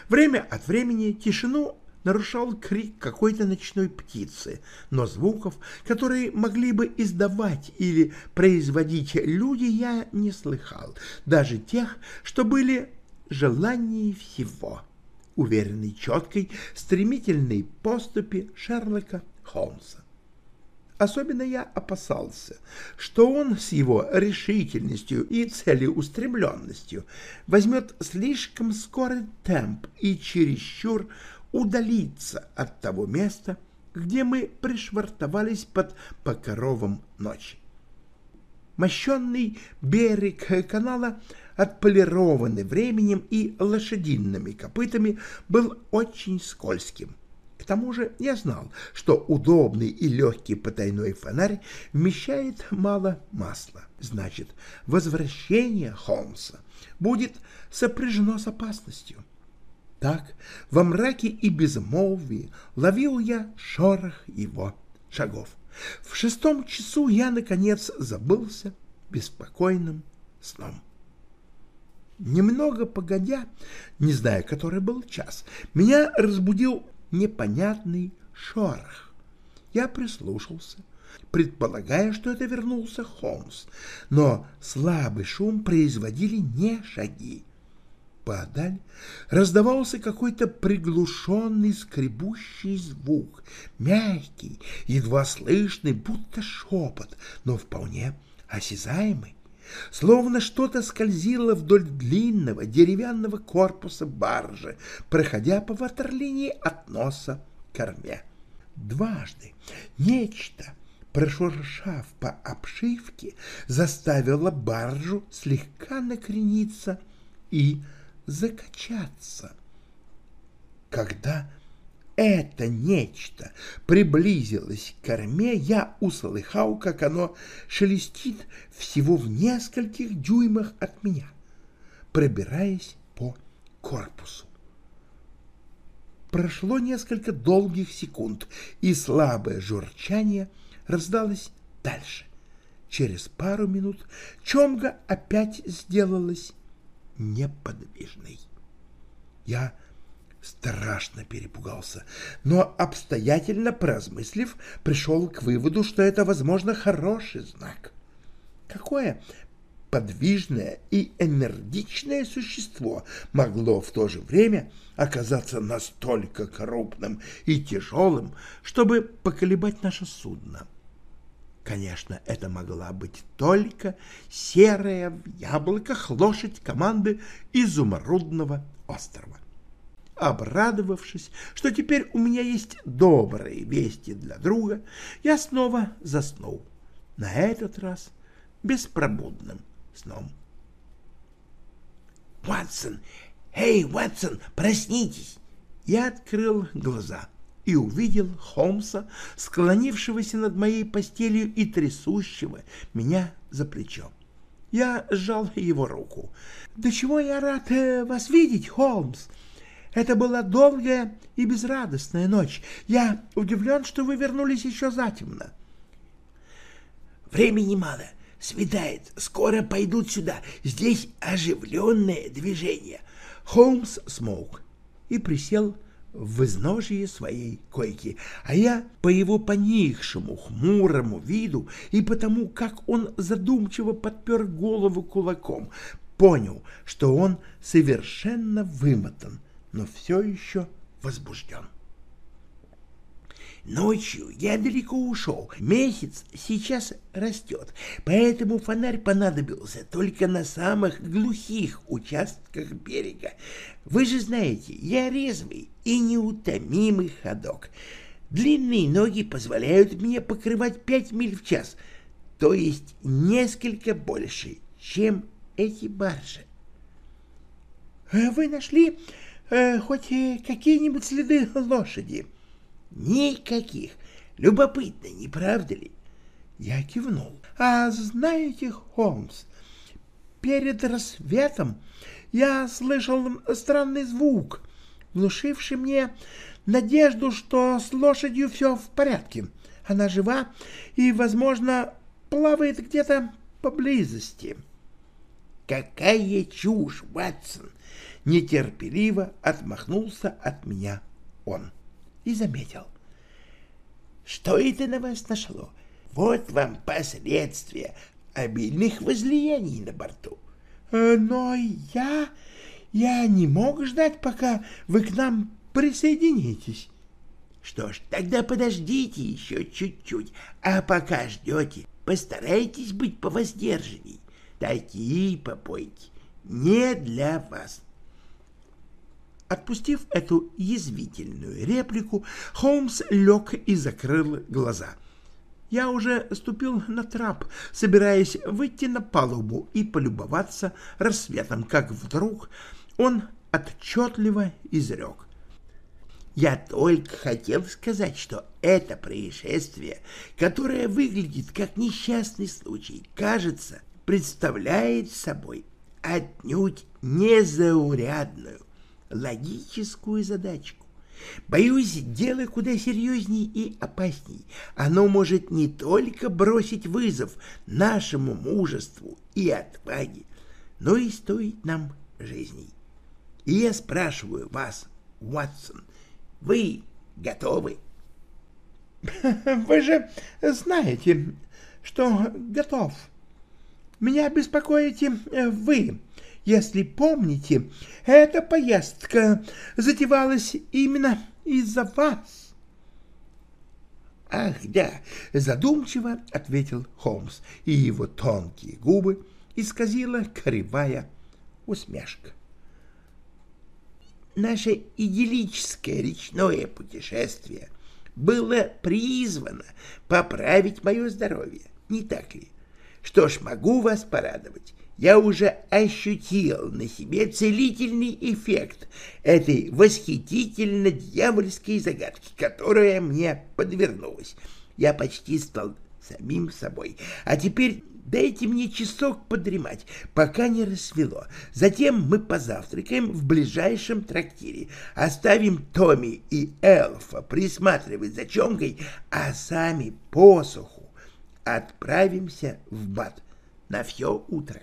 Время от времени тишину нарушал крик какой-то ночной птицы, но звуков, которые могли бы издавать или производить люди, я не слыхал, даже тех, что были желанием всего, уверенной четкой, стремительной поступи Шерлока Холмса. Особенно я опасался, что он с его решительностью и целеустремленностью возьмет слишком скорый темп и чересчур удалиться от того места, где мы пришвартовались под покровом ночи. Мощенный берег канала, отполированный временем и лошадиными копытами, был очень скользким. К тому же я знал, что удобный и легкий потайной фонарь вмещает мало масла. Значит, возвращение Холмса будет сопряжено с опасностью. Так, во мраке и безмолвии ловил я шорох его шагов. В шестом часу я, наконец, забылся беспокойным сном. Немного погодя, не зная, который был час, меня разбудил непонятный шорох. Я прислушался, предполагая, что это вернулся Холмс, но слабый шум производили не шаги, Подаль раздавался какой-то приглушенный скребущий звук, мягкий, едва слышный, будто шепот, но вполне осязаемый. Словно что-то скользило вдоль длинного деревянного корпуса баржи, проходя по ватерлинии от носа к корме. Дважды нечто, прошуршав по обшивке, заставило баржу слегка накрениться и закачаться. Когда это нечто приблизилось к корме, я услыхал, как оно шелестит всего в нескольких дюймах от меня, пробираясь по корпусу. Прошло несколько долгих секунд, и слабое журчание раздалось дальше. Через пару минут Чомга опять сделалась неподвижной. Я страшно перепугался, но, обстоятельно поразмыслив, пришел к выводу, что это, возможно, хороший знак. Какое подвижное и энергичное существо могло в то же время оказаться настолько крупным и тяжелым, чтобы поколебать наше судно. Конечно, это могла быть только серая в яблоках лошадь команды изумрудного острова. Обрадовавшись, что теперь у меня есть добрые вести для друга, я снова заснул. На этот раз беспробудным сном. «Ватсон! Эй, Ватсон, проснитесь!» Я открыл глаза и увидел Холмса, склонившегося над моей постелью и трясущего меня за плечо. Я сжал его руку. «Да чего я рад э, вас видеть, Холмс!» Это была долгая и безрадостная ночь. Я удивлен, что вы вернулись еще затемно. Времени мало. Светает. Скоро пойдут сюда. Здесь оживленное движение. Холмс смолк и присел в изножье своей койки, а я по его поникшему, хмурому виду и потому, как он задумчиво подпер голову кулаком, понял, что он совершенно вымотан но все еще возбужден. Ночью я далеко ушел, месяц сейчас растет, поэтому фонарь понадобился только на самых глухих участках берега. Вы же знаете, я резвый и неутомимый ходок. Длинные ноги позволяют мне покрывать пять миль в час, то есть несколько больше, чем эти баржи. — Вы нашли э, хоть какие-нибудь следы лошади? Никаких. Любопытно, не правда ли? Я кивнул. А знаете, Холмс, перед рассветом я слышал странный звук, внушивший мне надежду, что с лошадью все в порядке. Она жива и, возможно, плавает где-то поблизости. Какая чушь, Ватсон! нетерпеливо отмахнулся от меня он и заметил. Что это на вас нашло? Вот вам последствия обильных возлияний на борту. Э, но я... я не мог ждать, пока вы к нам присоединитесь. Что ж, тогда подождите еще чуть-чуть, а пока ждете, постарайтесь быть повоздержанней. Такие попойки не для вас. Отпустив эту язвительную реплику, Холмс лег и закрыл глаза. Я уже ступил на трап, собираясь выйти на палубу и полюбоваться рассветом, как вдруг он отчетливо изрек. Я только хотел сказать, что это происшествие, которое выглядит как несчастный случай, кажется, представляет собой отнюдь незаурядную логическую задачку. Боюсь, дело куда серьезней и опасней. Оно может не только бросить вызов нашему мужеству и отваге, но и стоить нам жизней. И я спрашиваю вас, Уотсон, вы готовы? Вы же знаете, что готов. Меня беспокоите вы, если помните, эта поездка затевалась именно из-за вас. «Ах, да!» — задумчиво ответил Холмс, и его тонкие губы исказила кривая усмешка. Наше идиллическое речное путешествие было призвано поправить мое здоровье, не так ли? Что ж, могу вас порадовать. Я уже ощутил на себе целительный эффект этой восхитительно дьявольской загадки, которая мне подвернулась. Я почти стал самим собой. А теперь дайте мне часок подремать, пока не рассвело. Затем мы позавтракаем в ближайшем трактире, оставим Томми и Элфа присматривать за Чомкой, а сами посуху отправимся в бат на все утро.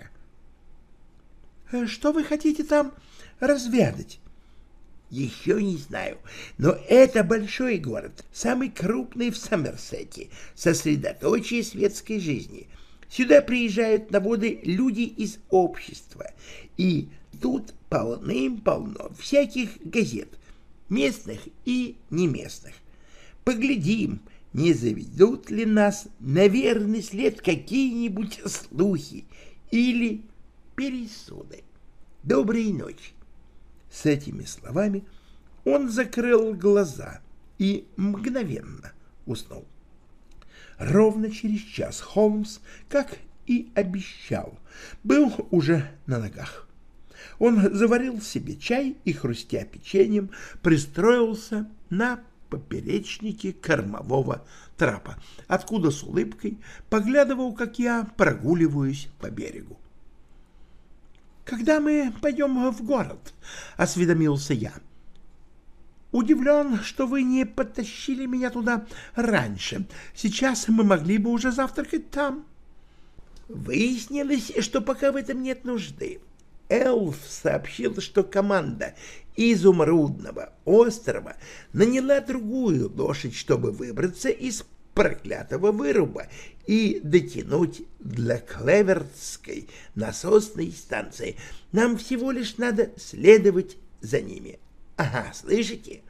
— Что вы хотите там разведать? Еще не знаю, но это большой город, самый крупный в Сомерсете, сосредоточие светской жизни. Сюда приезжают на воды люди из общества, и тут полным-полно всяких газет, местных и неместных. Поглядим, не заведут ли нас на верный след какие-нибудь слухи или пересуды. Доброй ночи. С этими словами он закрыл глаза и мгновенно уснул. Ровно через час Холмс, как и обещал, был уже на ногах. Он заварил себе чай и, хрустя печеньем, пристроился на поперечнике кормового трапа, откуда с улыбкой поглядывал, как я прогуливаюсь по берегу. «Когда мы пойдем в город?» — осведомился я. «Удивлен, что вы не подтащили меня туда раньше. Сейчас мы могли бы уже завтракать там». Выяснилось, что пока в этом нет нужды. Элф сообщил, что команда изумрудного острова наняла другую лошадь, чтобы выбраться из проклятого выруба и дотянуть для Клевертской насосной станции. Нам всего лишь надо следовать за ними. Ага, слышите?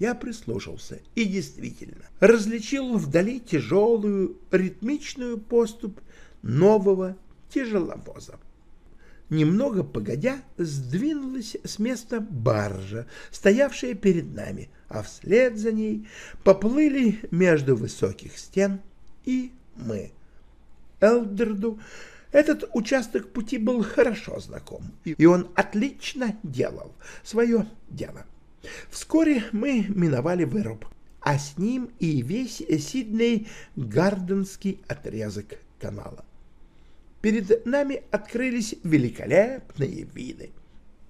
Я прислушался и действительно различил вдали тяжелую ритмичную поступь нового тяжеловоза. Немного погодя, сдвинулась с места баржа, стоявшая перед нами, а вслед за ней поплыли между высоких стен и мы. Элдерду этот участок пути был хорошо знаком, и он отлично делал свое дело. Вскоре мы миновали выруб, а с ним и весь Сидней Гарденский отрезок канала. Перед нами открылись великолепные виды.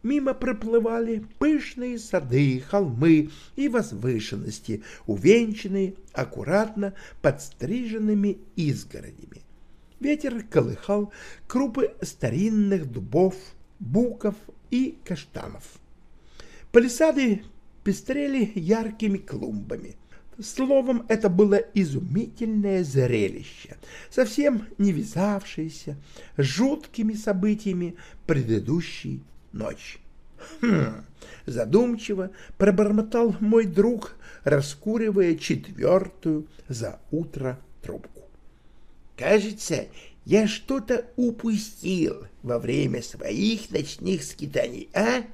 Мимо проплывали пышные сады, холмы и возвышенности, увенчанные аккуратно подстриженными изгородями. Ветер колыхал крупы старинных дубов, буков и каштанов. Палисады пестрели яркими клумбами — Словом, это было изумительное зрелище, совсем не вязавшееся с жуткими событиями предыдущей ночи. Хм, задумчиво пробормотал мой друг, раскуривая четвертую за утро трубку. Кажется, я что-то упустил во время своих ночных скитаний, а?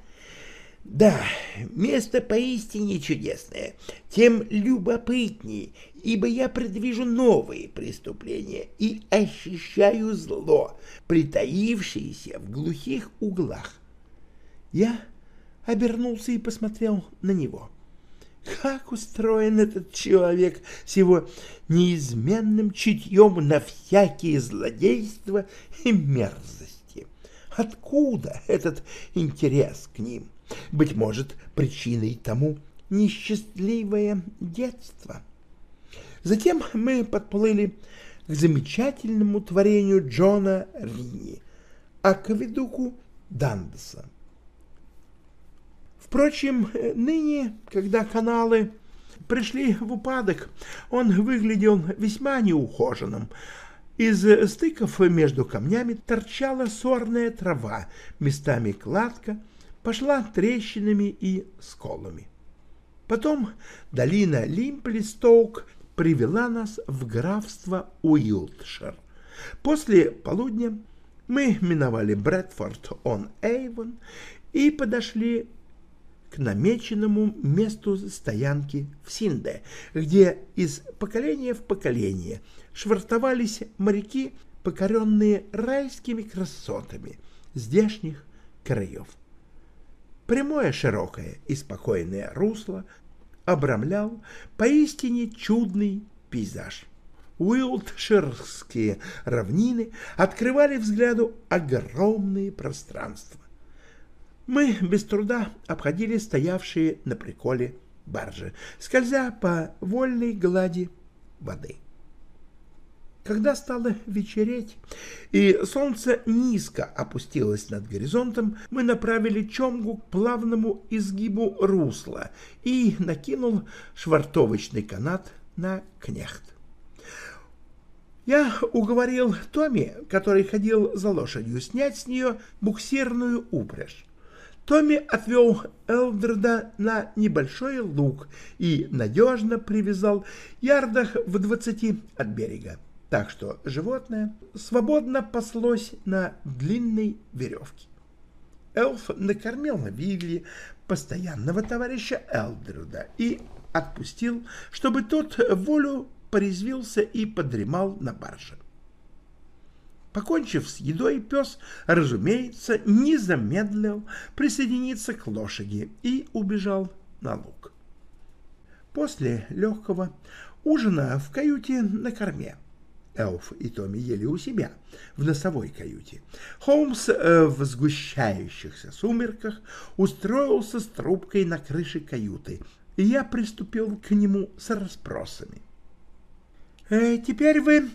Да, место поистине чудесное, тем любопытнее, ибо я предвижу новые преступления и ощущаю зло, притаившееся в глухих углах. Я обернулся и посмотрел на него. Как устроен этот человек с его неизменным чутьем на всякие злодейства и мерзости? Откуда этот интерес к ним? Быть может, причиной тому несчастливое детство. Затем мы подплыли к замечательному творению Джона Рини, акведуку Дандеса. Впрочем, ныне, когда каналы пришли в упадок, он выглядел весьма неухоженным. Из стыков между камнями торчала сорная трава, местами кладка — пошла трещинами и сколами. Потом долина Лимплистоук привела нас в графство Уилтшир. После полудня Мы миновали Брэдфорд-он-Эйвон и подошли к намеченному месту стоянки в Синде, где из поколения в поколение швартовались моряки, покоренные райскими красотами здешних краев. Прямое, широкое и спокойное русло обрамлял поистине чудный пейзаж. Уилтширские равнины открывали взгляду огромные пространства. Мы без труда обходили стоявшие на приколе баржи, скользя по вольной глади воды. Когда стало вечереть и солнце низко опустилось над горизонтом, мы направили чомгу к плавному изгибу русла и накинул швартовочный канат на кнехт. Я уговорил Томми, который ходил за лошадью, снять с нее буксирную упряжь. Томми отвел Элдреда на небольшой луг и надежно привязал ярдах в двадцати от берега, так что животное свободно паслось на длинной веревке. Элф накормил Вилли, постоянного товарища Элдреда, и отпустил, чтобы тот волю порезвился и подремал на барже. Покончив с едой, пес, разумеется, не замедлил присоединиться к лошади и убежал на луг. После легкого ужина в каюте на корме Элф и Томми ели у себя, в носовой каюте. Холмс э, в сгущающихся сумерках устроился с трубкой на крыше каюты, и я приступил к нему с расспросами. «Э, «Теперь вы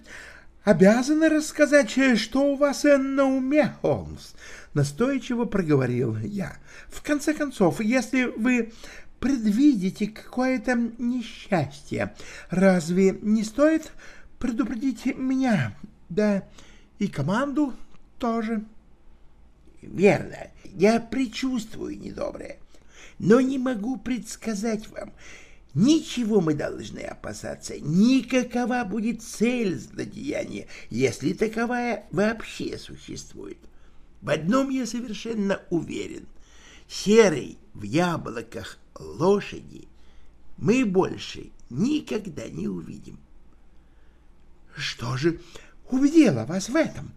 обязаны рассказать, э, что у вас э, на уме, Холмс, — настойчиво проговорил я. — В конце концов, если вы предвидите какое-то несчастье, разве не стоит предупредить меня, да и команду тоже? — Верно, я предчувствую недоброе, но не могу предсказать вам, — Ничего мы должны опасаться, никакова будет цель злодеяния, если таковая вообще существует. В одном я совершенно уверен. Серый в яблоках лошади мы больше никогда не увидим. Что же убедило вас в этом?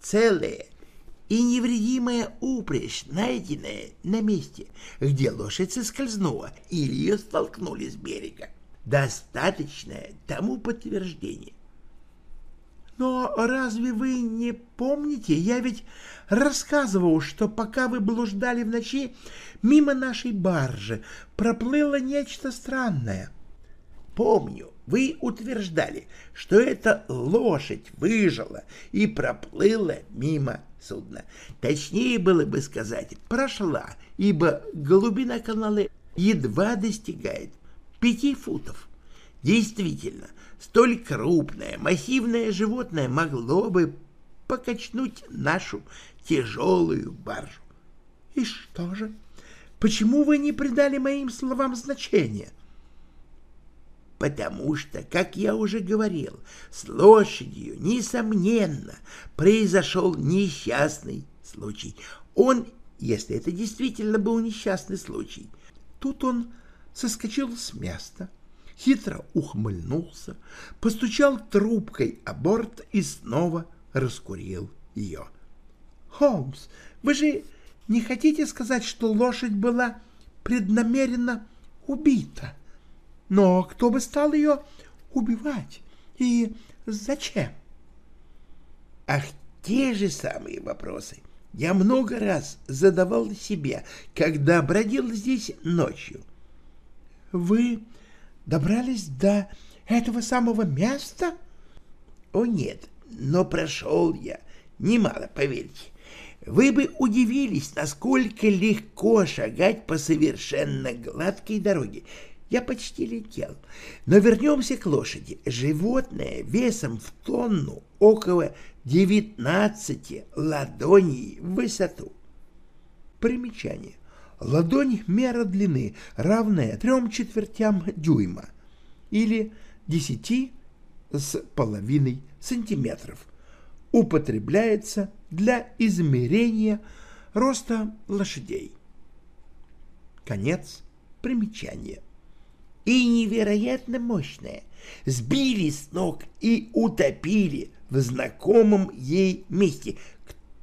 Целое и невредимая упряжь, найденная на месте, где лошадь соскользнула или ее столкнули с берега. Достаточное тому подтверждение. Но разве вы не помните, я ведь рассказывал, что пока вы блуждали в ночи, мимо нашей баржи проплыло нечто странное. Помню, вы утверждали, что эта лошадь выжила и проплыла мимо судна. Точнее было бы сказать, прошла, ибо глубина канала едва достигает пяти футов. Действительно, столь крупное, массивное животное могло бы покачнуть нашу тяжелую баржу. И что же? Почему вы не придали моим словам значения? Потому что, как я уже говорил, с лошадью, несомненно, произошел несчастный случай. Он, если это действительно был несчастный случай, тут он соскочил с места, хитро ухмыльнулся, постучал трубкой о борт и снова раскурил ее. «Холмс, вы же не хотите сказать, что лошадь была преднамеренно убита?» Но кто бы стал ее убивать? И зачем? Ах, те же самые вопросы я много раз задавал себе, когда бродил здесь ночью. Вы добрались до этого самого места? О нет, но прошел я немало, поверьте. Вы бы удивились, насколько легко шагать по совершенно гладкой дороге, я почти летел. Но вернемся к лошади. Животное весом в тонну около 19 ладоней в высоту. Примечание. Ладонь — мера длины, равная трем четвертям дюйма или 10 с половиной сантиметров. употребляется для измерения роста лошадей. Конец примечания. И невероятно мощная. Сбили с ног и утопили в знакомом ей месте.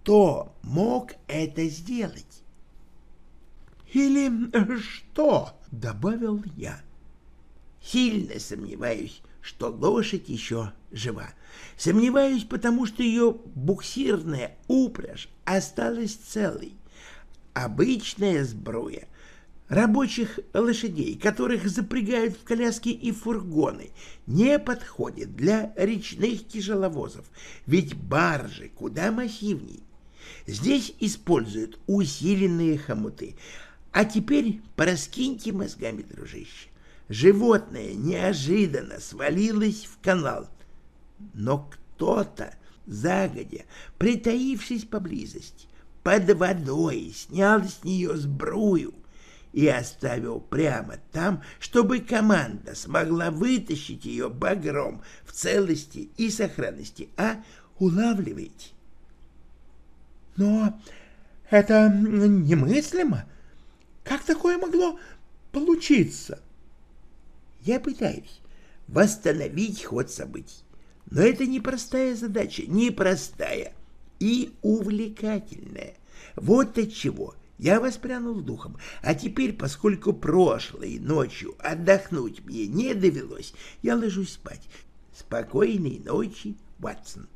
Кто мог это сделать? Или что? — добавил я. Сильно сомневаюсь, что лошадь еще жива. Сомневаюсь, потому что ее буксирная упряжь осталась целой. Обычная сбруя рабочих лошадей, которых запрягают в коляски и фургоны, не подходит для речных тяжеловозов, ведь баржи куда массивней. Здесь используют усиленные хомуты. А теперь пораскиньте мозгами, дружище. Животное неожиданно свалилось в канал, но кто-то загодя, притаившись поблизости, под водой снял с нее сбрую и оставил прямо там, чтобы команда смогла вытащить ее багром в целости и сохранности. А улавливаете? Но это немыслимо. Как такое могло получиться? Я пытаюсь восстановить ход событий. Но это непростая задача, непростая и увлекательная. Вот от чего я воспрянул духом. А теперь, поскольку прошлой ночью отдохнуть мне не довелось, я ложусь спать. Спокойной ночи, Ватсон.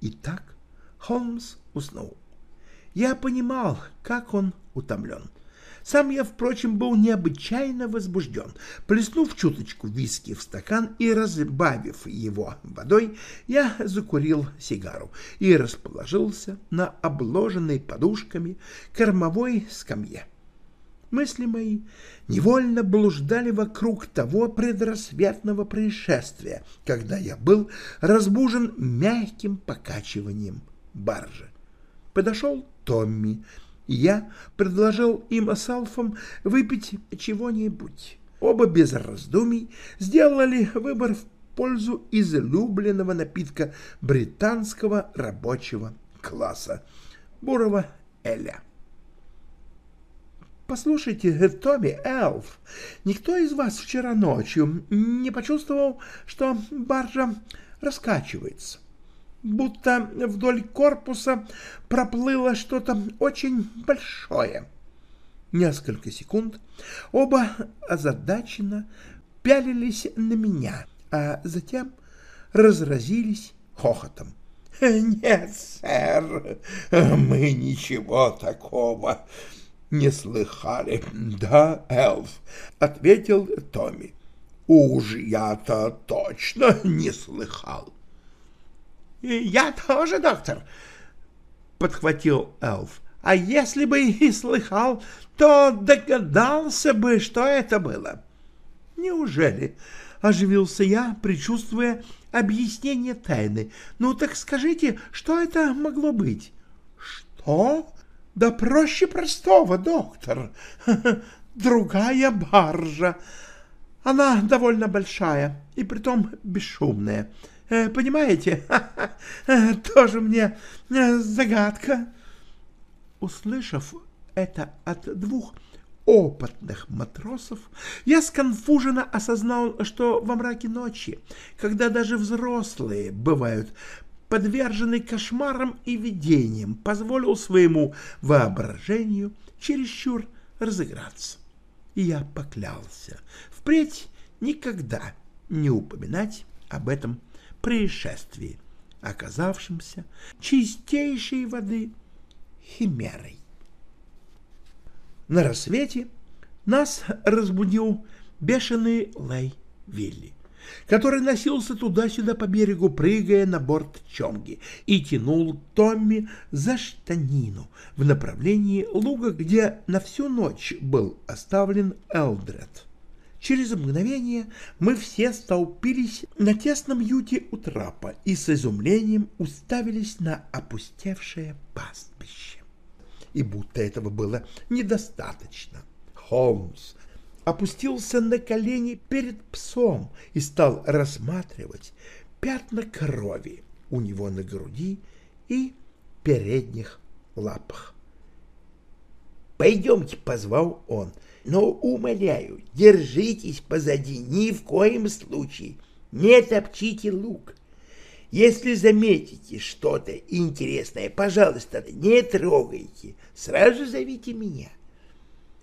Итак, Холмс уснул. Я понимал, как он утомлен. Сам я, впрочем, был необычайно возбужден. Плеснув чуточку виски в стакан и разбавив его водой, я закурил сигару и расположился на обложенной подушками кормовой скамье. Мысли мои невольно блуждали вокруг того предрассветного происшествия, когда я был разбужен мягким покачиванием баржи. Подошел Томми, я предложил им с Алфом выпить чего-нибудь. Оба без раздумий сделали выбор в пользу излюбленного напитка британского рабочего класса — бурого эля. «Послушайте, Томми Элф, никто из вас вчера ночью не почувствовал, что баржа раскачивается?» Будто вдоль корпуса проплыло что-то очень большое. Несколько секунд оба озадаченно пялились на меня, а затем разразились хохотом. «Нет, сэр, мы ничего такого не слыхали». «Да, Элф», — ответил Томми. «Уж я-то точно не слыхал». «Я тоже, доктор», — подхватил эльф. «А если бы и слыхал, то догадался бы, что это было». «Неужели?» — оживился я, предчувствуя объяснение тайны. «Ну так скажите, что это могло быть?» «Что? Да проще простого, доктор. Другая баржа. Она довольно большая и притом бесшумная. Э, понимаете? Тоже мне э, загадка. Услышав это от двух опытных матросов, я сконфуженно осознал, что во мраке ночи, когда даже взрослые бывают подвержены кошмарам и видениям, позволил своему воображению чересчур разыграться. И я поклялся впредь никогда не упоминать об этом происшествии, оказавшемся чистейшей воды химерой. На рассвете нас разбудил бешеный лай Вилли, который носился туда-сюда по берегу, прыгая на борт Чомги, и тянул Томми за штанину в направлении луга, где на всю ночь был оставлен Элдред. Через мгновение мы все столпились на тесном юте у трапа и с изумлением уставились на опустевшее пастбище. И будто этого было недостаточно, Холмс опустился на колени перед псом и стал рассматривать пятна крови, у него на груди и передних лапах. «Пойдемте», — позвал он, — «но, умоляю, держитесь позади ни в коем случае, не топчите лук. Если заметите что-то интересное, пожалуйста, не трогайте, сразу зовите меня».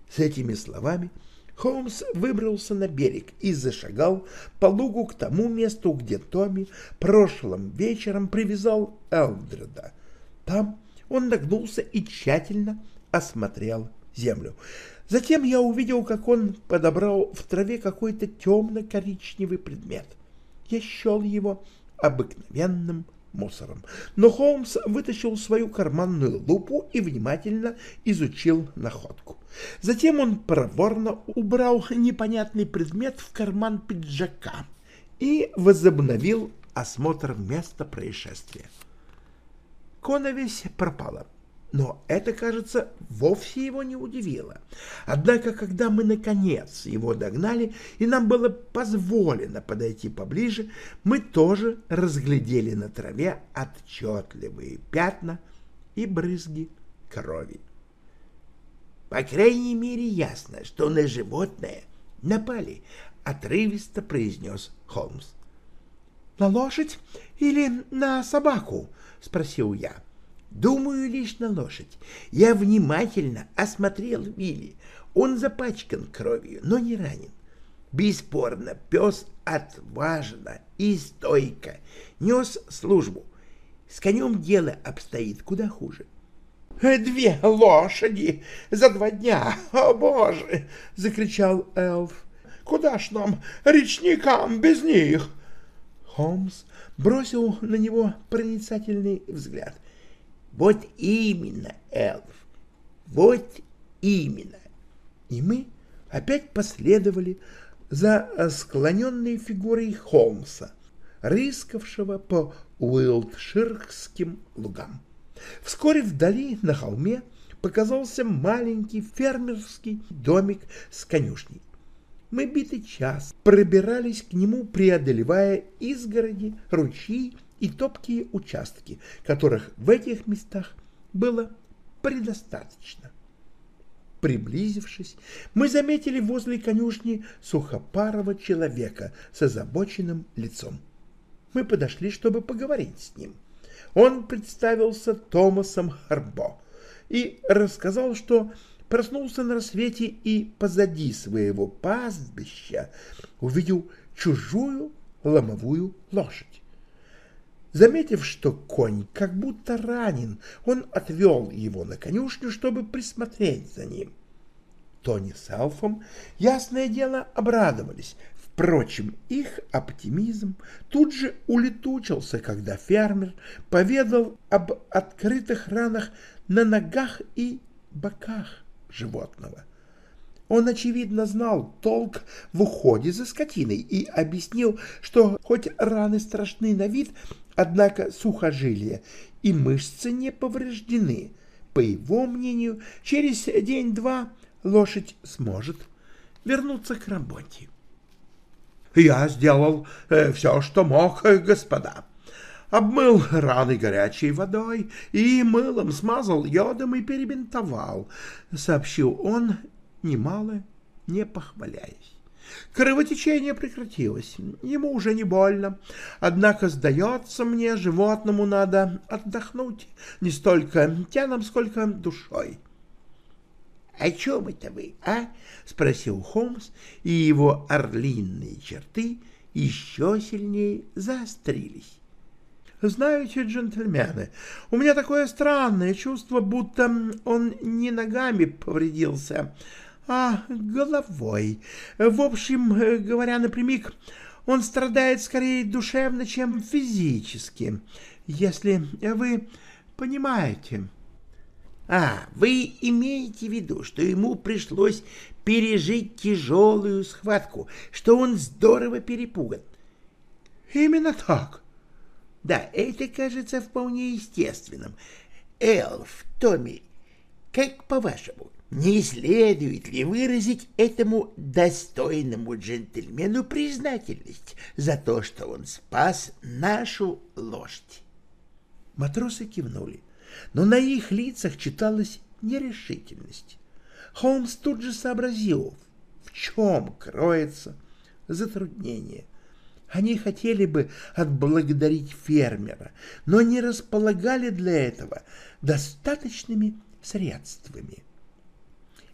С этими словами Холмс выбрался на берег и зашагал по лугу к тому месту, где Томми прошлым вечером привязал Элдреда. Там он нагнулся и тщательно осмотрел землю. Затем я увидел, как он подобрал в траве какой-то темно-коричневый предмет. Я счел его обыкновенным мусором. Но Холмс вытащил свою карманную лупу и внимательно изучил находку. Затем он проворно убрал непонятный предмет в карман пиджака и возобновил осмотр места происшествия. Коновесь пропала. Но это, кажется, вовсе его не удивило. Однако, когда мы, наконец, его догнали, и нам было позволено подойти поближе, мы тоже разглядели на траве отчетливые пятна и брызги крови. По крайней мере, ясно, что на животное напали, — отрывисто произнес Холмс. — На лошадь или на собаку? — спросил я. — Думаю лишь на лошадь. Я внимательно осмотрел Вилли. Он запачкан кровью, но не ранен. Бесспорно, пес отважно и стойко нес службу. С конем дело обстоит куда хуже. «Две лошади за два дня! О, Боже!» — закричал эльф. «Куда ж нам, речникам, без них?» Холмс бросил на него проницательный взгляд — вот именно, Элф, вот именно. И мы опять последовали за склоненной фигурой Холмса, рыскавшего по Уилтширским лугам. Вскоре вдали на холме показался маленький фермерский домик с конюшней. Мы битый час пробирались к нему, преодолевая изгороди, ручьи и топкие участки, которых в этих местах было предостаточно. Приблизившись, мы заметили возле конюшни сухопарого человека с озабоченным лицом. Мы подошли, чтобы поговорить с ним. Он представился Томасом Харбо и рассказал, что проснулся на рассвете и позади своего пастбища увидел чужую ломовую лошадь. Заметив, что конь как будто ранен, он отвел его на конюшню, чтобы присмотреть за ним. Тони с Алфом, ясное дело, обрадовались. Впрочем, их оптимизм тут же улетучился, когда фермер поведал об открытых ранах на ногах и боках животного. Он, очевидно, знал толк в уходе за скотиной и объяснил, что хоть раны страшны на вид, однако сухожилия и мышцы не повреждены. По его мнению, через день-два лошадь сможет вернуться к работе. «Я сделал э, все, что мог, э, господа», обмыл раны горячей водой и мылом смазал йодом и перебинтовал, — сообщил он немало не похваляясь. Кровотечение прекратилось, ему уже не больно, однако, сдается мне, животному надо отдохнуть не столько телом, сколько душой. — О чем это вы, а? — спросил Холмс, и его орлинные черты еще сильнее заострились. Знаете, джентльмены, у меня такое странное чувство, будто он не ногами повредился, а головой. В общем, говоря напрямик, он страдает скорее душевно, чем физически, если вы понимаете. А, вы имеете в виду, что ему пришлось пережить тяжелую схватку, что он здорово перепуган? Именно так. Да, это кажется вполне естественным. Элф, Томми, как по-вашему, не следует ли выразить этому достойному джентльмену признательность за то, что он спас нашу лошадь? Матросы кивнули, но на их лицах читалась нерешительность. Холмс тут же сообразил, в чем кроется затруднение. Они хотели бы отблагодарить фермера, но не располагали для этого достаточными средствами.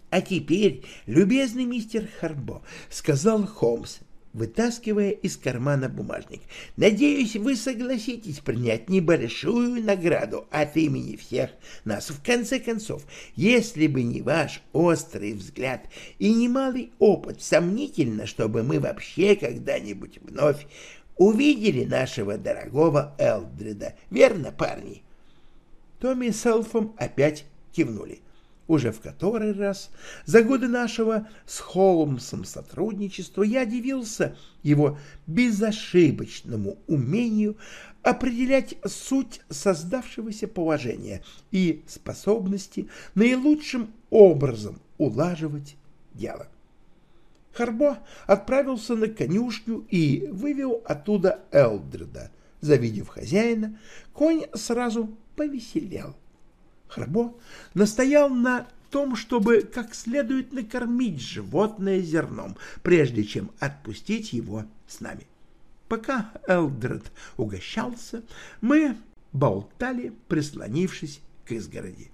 «А теперь, любезный мистер Харбо», — сказал Холмс, вытаскивая из кармана бумажник. «Надеюсь, вы согласитесь принять небольшую награду от имени всех нас. В конце концов, если бы не ваш острый взгляд и немалый опыт, сомнительно, чтобы мы вообще когда-нибудь вновь увидели нашего дорогого Элдреда. Верно, парни?» Томми с Элфом опять кивнули уже в который раз за годы нашего с Холмсом сотрудничества я дивился его безошибочному умению определять суть создавшегося положения и способности наилучшим образом улаживать дело. Харбо отправился на конюшню и вывел оттуда Элдреда. Завидев хозяина, конь сразу повеселел. Храбо настоял на том, чтобы как следует накормить животное зерном, прежде чем отпустить его с нами. Пока Элдред угощался, мы болтали, прислонившись к изгороди.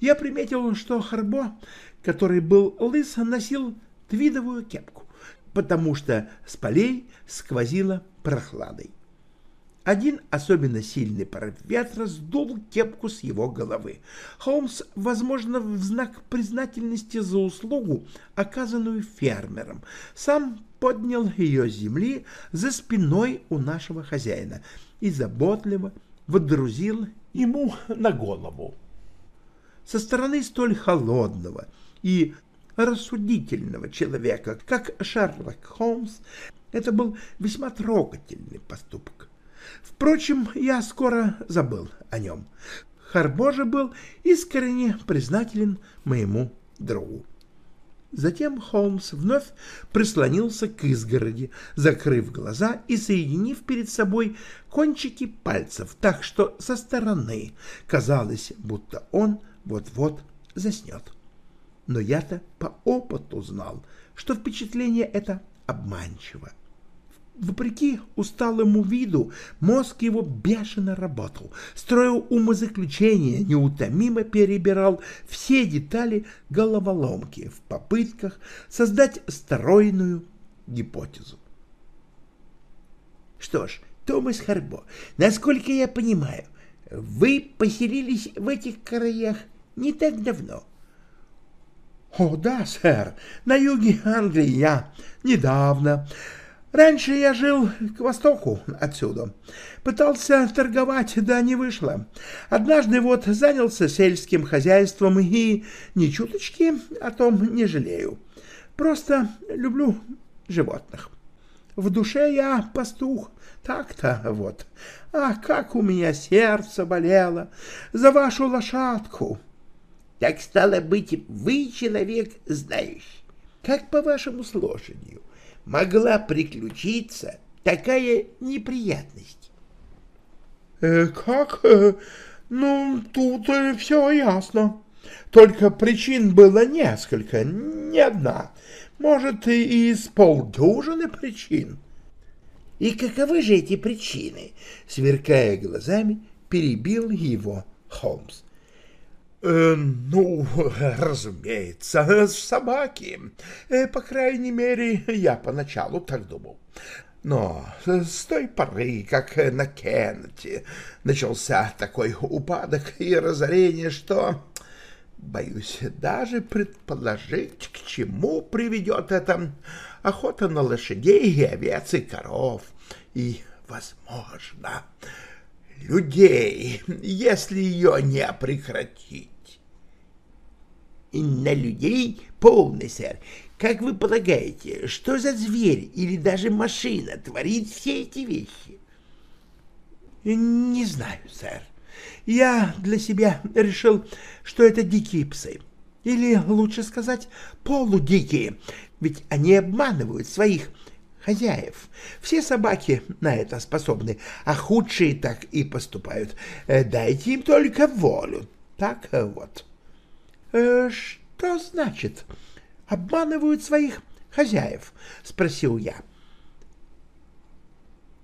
Я приметил, что Харбо, который был лыс, носил твидовую кепку, потому что с полей сквозило прохладой. Один особенно сильный порыв ветра сдул кепку с его головы. Холмс, возможно, в знак признательности за услугу, оказанную фермером, сам поднял ее с земли за спиной у нашего хозяина и заботливо водрузил ему на голову. Со стороны столь холодного и рассудительного человека, как Шерлок Холмс, это был весьма трогательный поступок. Впрочем, я скоро забыл о нем. Харбо же был искренне признателен моему другу. Затем Холмс вновь прислонился к изгороди, закрыв глаза и соединив перед собой кончики пальцев, так что со стороны казалось, будто он вот-вот заснет. Но я-то по опыту знал, что впечатление это обманчиво. Вопреки усталому виду, мозг его бешено работал, строил умозаключения, неутомимо перебирал все детали головоломки в попытках создать стройную гипотезу. Что ж, Томас Харбо, насколько я понимаю, вы поселились в этих краях не так давно. — О, да, сэр, на юге Англии я недавно. Раньше я жил к востоку отсюда. Пытался торговать, да не вышло. Однажды вот занялся сельским хозяйством и ни чуточки о том не жалею. Просто люблю животных. В душе я пастух, так-то вот. А как у меня сердце болело за вашу лошадку. Так стало быть, вы человек знающий. Как по-вашему с лошадью? Могла приключиться такая неприятность? Э, как? Э, ну, тут э, все ясно. Только причин было несколько, не одна. Может, и из полдюжины причин. И каковы же эти причины? Сверкая глазами, перебил его Холмс. Э, ну, разумеется, собаки. Э, по крайней мере, я поначалу так думал. Но с той поры, как на Кеннете начался такой упадок и разорение, что, боюсь, даже предположить, к чему приведет эта охота на лошадей и овец и коров. И, возможно, людей, если ее не прекратить. И на людей полный, сэр. Как вы полагаете, что за зверь или даже машина творит все эти вещи? Не знаю, сэр. Я для себя решил, что это дикие псы. Или, лучше сказать, полудикие, ведь они обманывают своих хозяев. Все собаки на это способны, а худшие так и поступают. Э, дайте им только волю. Так вот. Э, что значит обманывают своих хозяев? Спросил я.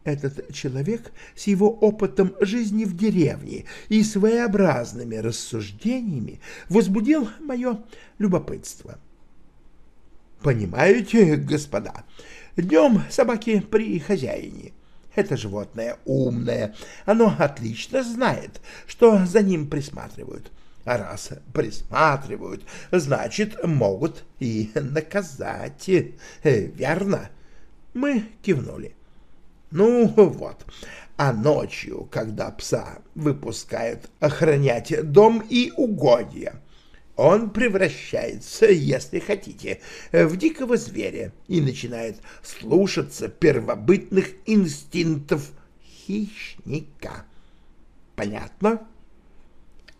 Этот человек с его опытом жизни в деревне и своеобразными рассуждениями возбудил мое любопытство. Понимаете, господа, Днем собаки при хозяине. Это животное умное, оно отлично знает, что за ним присматривают. А раз присматривают, значит, могут и наказать. Э, верно? Мы кивнули. Ну вот, а ночью, когда пса выпускают охранять дом и угодья, он превращается, если хотите, в дикого зверя и начинает слушаться первобытных инстинктов хищника. Понятно?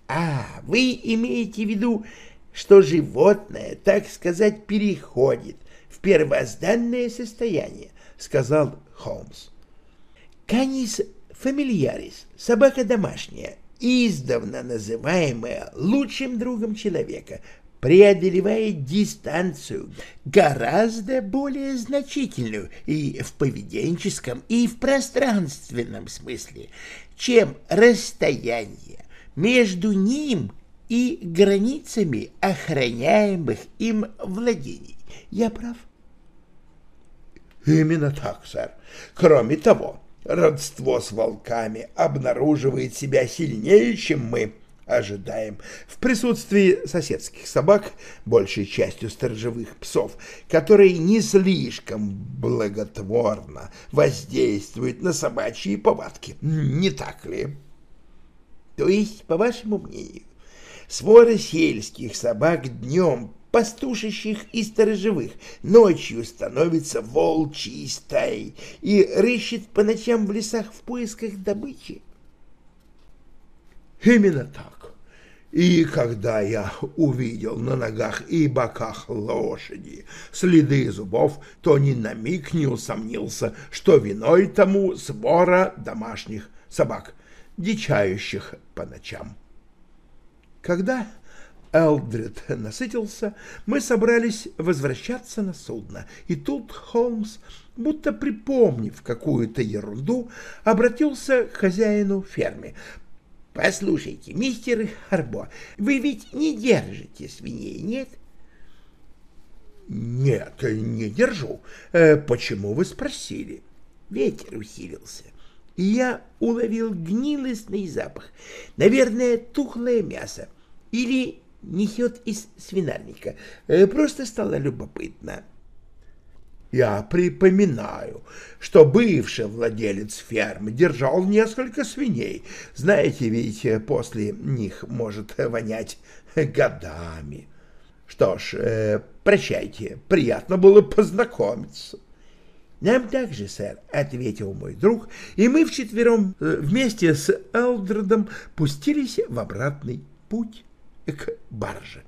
А, вы имеете в виду, что животное, так сказать, переходит в первозданное состояние, сказал Холмс. Канис фамильярис, собака домашняя, издавна называемая лучшим другом человека, преодолевает дистанцию гораздо более значительную и в поведенческом, и в пространственном смысле, чем расстояние между ним и границами охраняемых им владений. Я прав? Именно так, сэр. Кроме того, родство с волками обнаруживает себя сильнее, чем мы ожидаем, в присутствии соседских собак, большей частью сторожевых псов, которые не слишком благотворно воздействуют на собачьи повадки. Не так ли? То есть, по вашему мнению, свора сельских собак днем пастушащих и сторожевых, ночью становится волчьей стаей и рыщет по ночам в лесах в поисках добычи. Именно так. И когда я увидел на ногах и боках лошади следы зубов, то ни на миг не усомнился, что виной тому свора домашних собак, дичающих по ночам. Когда Элдрид насытился, мы собрались возвращаться на судно, и тут Холмс, будто припомнив какую-то ерунду, обратился к хозяину фермы. «Послушайте, мистер Харбо, вы ведь не держите свиней, нет?» «Нет, не держу. Э, почему вы спросили?» Ветер усилился, и я уловил гнилостный запах. Наверное, тухлое мясо. Или несет из свинарника. Э, просто стало любопытно. Я припоминаю, что бывший владелец фермы держал несколько свиней. Знаете, ведь после них может вонять годами. Что ж, э, прощайте, приятно было познакомиться. «Нам также, сэр», — ответил мой друг, и мы вчетвером э, вместе с Элдредом пустились в обратный путь к барже.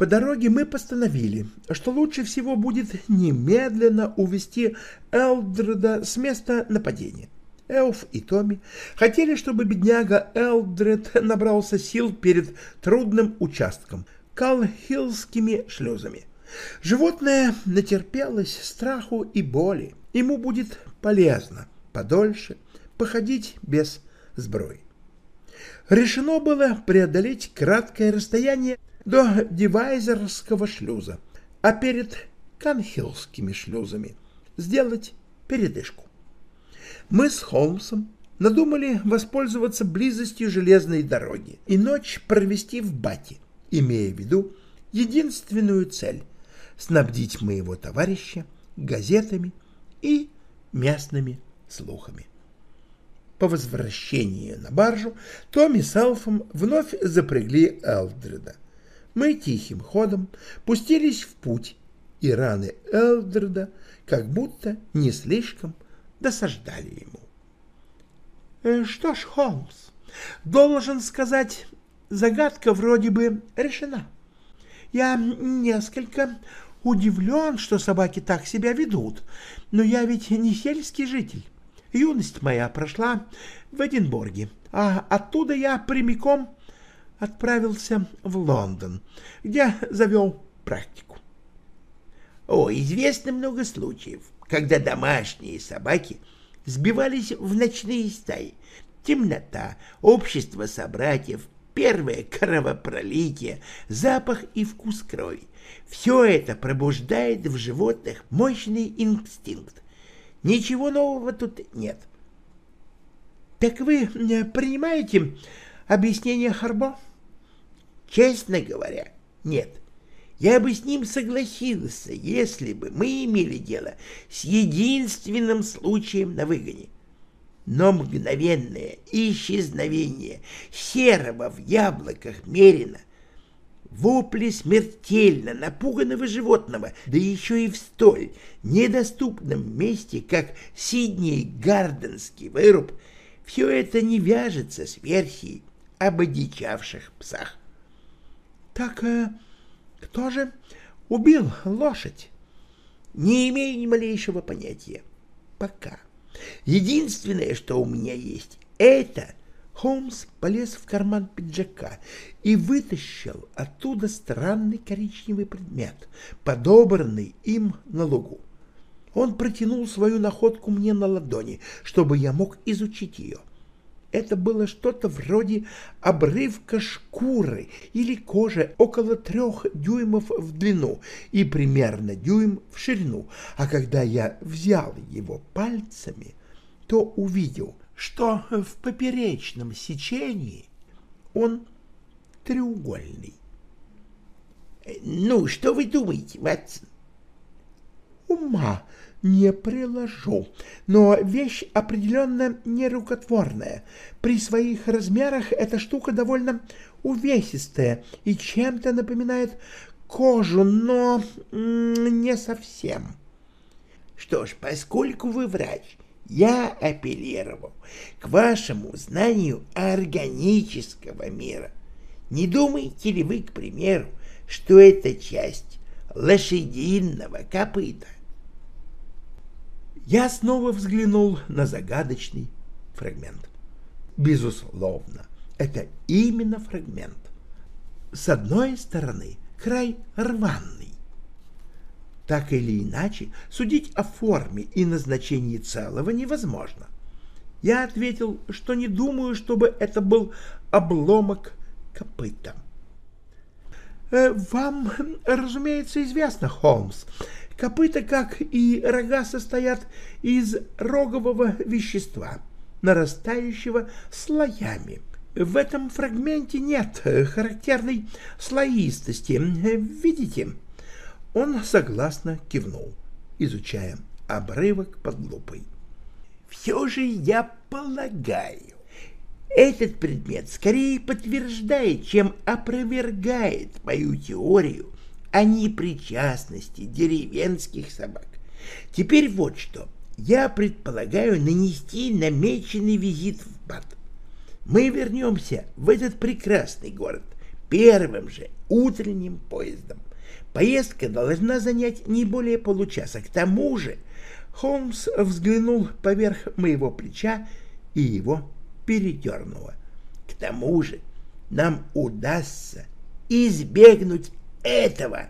По дороге мы постановили, что лучше всего будет немедленно увести Элдреда с места нападения. Элф и Томми хотели, чтобы бедняга Элдред набрался сил перед трудным участком — Калхиллскими шлюзами. Животное натерпелось страху и боли. Ему будет полезно подольше походить без сброи решено было преодолеть краткое расстояние до Дивайзерского шлюза, а перед Канхиллскими шлюзами сделать передышку. Мы с Холмсом надумали воспользоваться близостью железной дороги и ночь провести в Бате, имея в виду единственную цель — снабдить моего товарища газетами и местными слухами. По возвращении на баржу Томми с Алфом вновь запрягли Элдреда. Мы тихим ходом пустились в путь, и раны Элдреда как будто не слишком досаждали ему. Э, что ж, Холмс, должен сказать, загадка вроде бы решена. Я несколько удивлен, что собаки так себя ведут, но я ведь не сельский житель. Юность моя прошла в Эдинбурге, а оттуда я прямиком отправился в Лондон, где завел практику. О, известно много случаев, когда домашние собаки сбивались в ночные стаи. Темнота, общество собратьев, первое кровопролитие, запах и вкус крови. Все это пробуждает в животных мощный инстинкт. Ничего нового тут нет. Так вы э, принимаете объяснение Харбо? Честно говоря, нет. Я бы с ним согласился, если бы мы имели дело с единственным случаем на выгоне. Но мгновенное исчезновение серого в яблоках Мерина, вопли смертельно напуганного животного, да еще и в столь недоступном месте, как Сидней Гарденский выруб, все это не вяжется с версией об одичавших псах. — Так э, кто же убил лошадь? — Не имею ни малейшего понятия. Пока. Единственное, что у меня есть, это... Холмс полез в карман пиджака и вытащил оттуда странный коричневый предмет, подобранный им на лугу. Он протянул свою находку мне на ладони, чтобы я мог изучить ее. Это было что-то вроде обрывка шкуры или кожи около трех дюймов в длину и примерно дюйм в ширину, а когда я взял его пальцами, то увидел, что в поперечном сечении он треугольный. «Ну, что вы думаете, Ватсон?» «Ума не приложу, но вещь определенно не рукотворная. При своих размерах эта штука довольно увесистая и чем-то напоминает кожу, но не совсем. Что ж, поскольку вы врач, я апеллировал к вашему знанию органического мира. Не думаете ли вы, к примеру, что это часть лошадиного копыта? Я снова взглянул на загадочный фрагмент. Безусловно, это именно фрагмент. С одной стороны, край рваный. Так или иначе, судить о форме и назначении целого невозможно. Я ответил, что не думаю, чтобы это был обломок копыта. «Э, «Вам, разумеется, известно, Холмс, Копыта, как и рога, состоят из рогового вещества, нарастающего слоями. В этом фрагменте нет характерной слоистости. Видите? Он согласно кивнул, изучая обрывок под лупой. Все же я полагаю, этот предмет скорее подтверждает, чем опровергает мою теорию о непричастности деревенских собак. Теперь вот что. Я предполагаю нанести намеченный визит в Бат. Мы вернемся в этот прекрасный город первым же утренним поездом. Поездка должна занять не более получаса. К тому же Холмс взглянул поверх моего плеча и его передернуло. К тому же нам удастся избегнуть этого.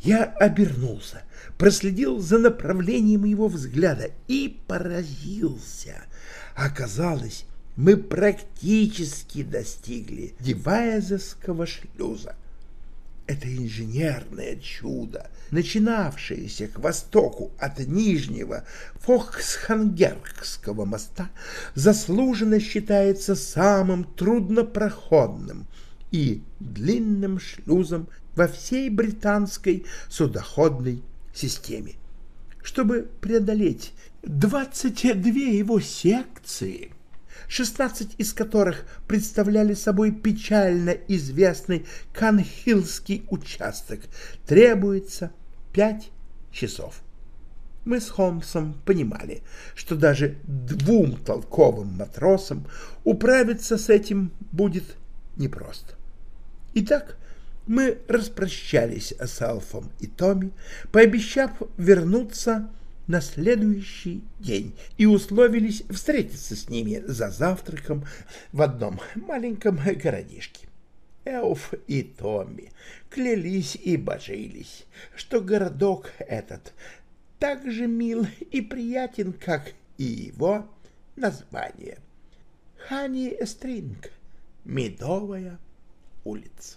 Я обернулся, проследил за направлением его взгляда и поразился. Оказалось, мы практически достигли Девайзовского шлюза. Это инженерное чудо, начинавшееся к востоку от нижнего Фоксхангергского моста, заслуженно считается самым труднопроходным и длинным шлюзом во всей британской судоходной системе. Чтобы преодолеть 22 его секции, 16 из которых представляли собой печально известный Канхилский участок, требуется 5 часов. Мы с Холмсом понимали, что даже двум толковым матросам управиться с этим будет непросто. Итак, Мы распрощались с Алфом и Томми, пообещав вернуться на следующий день и условились встретиться с ними за завтраком в одном маленьком городишке. Элф и Томми клялись и божились, что городок этот так же мил и приятен, как и его название. Хани Стринг, Медовая улица.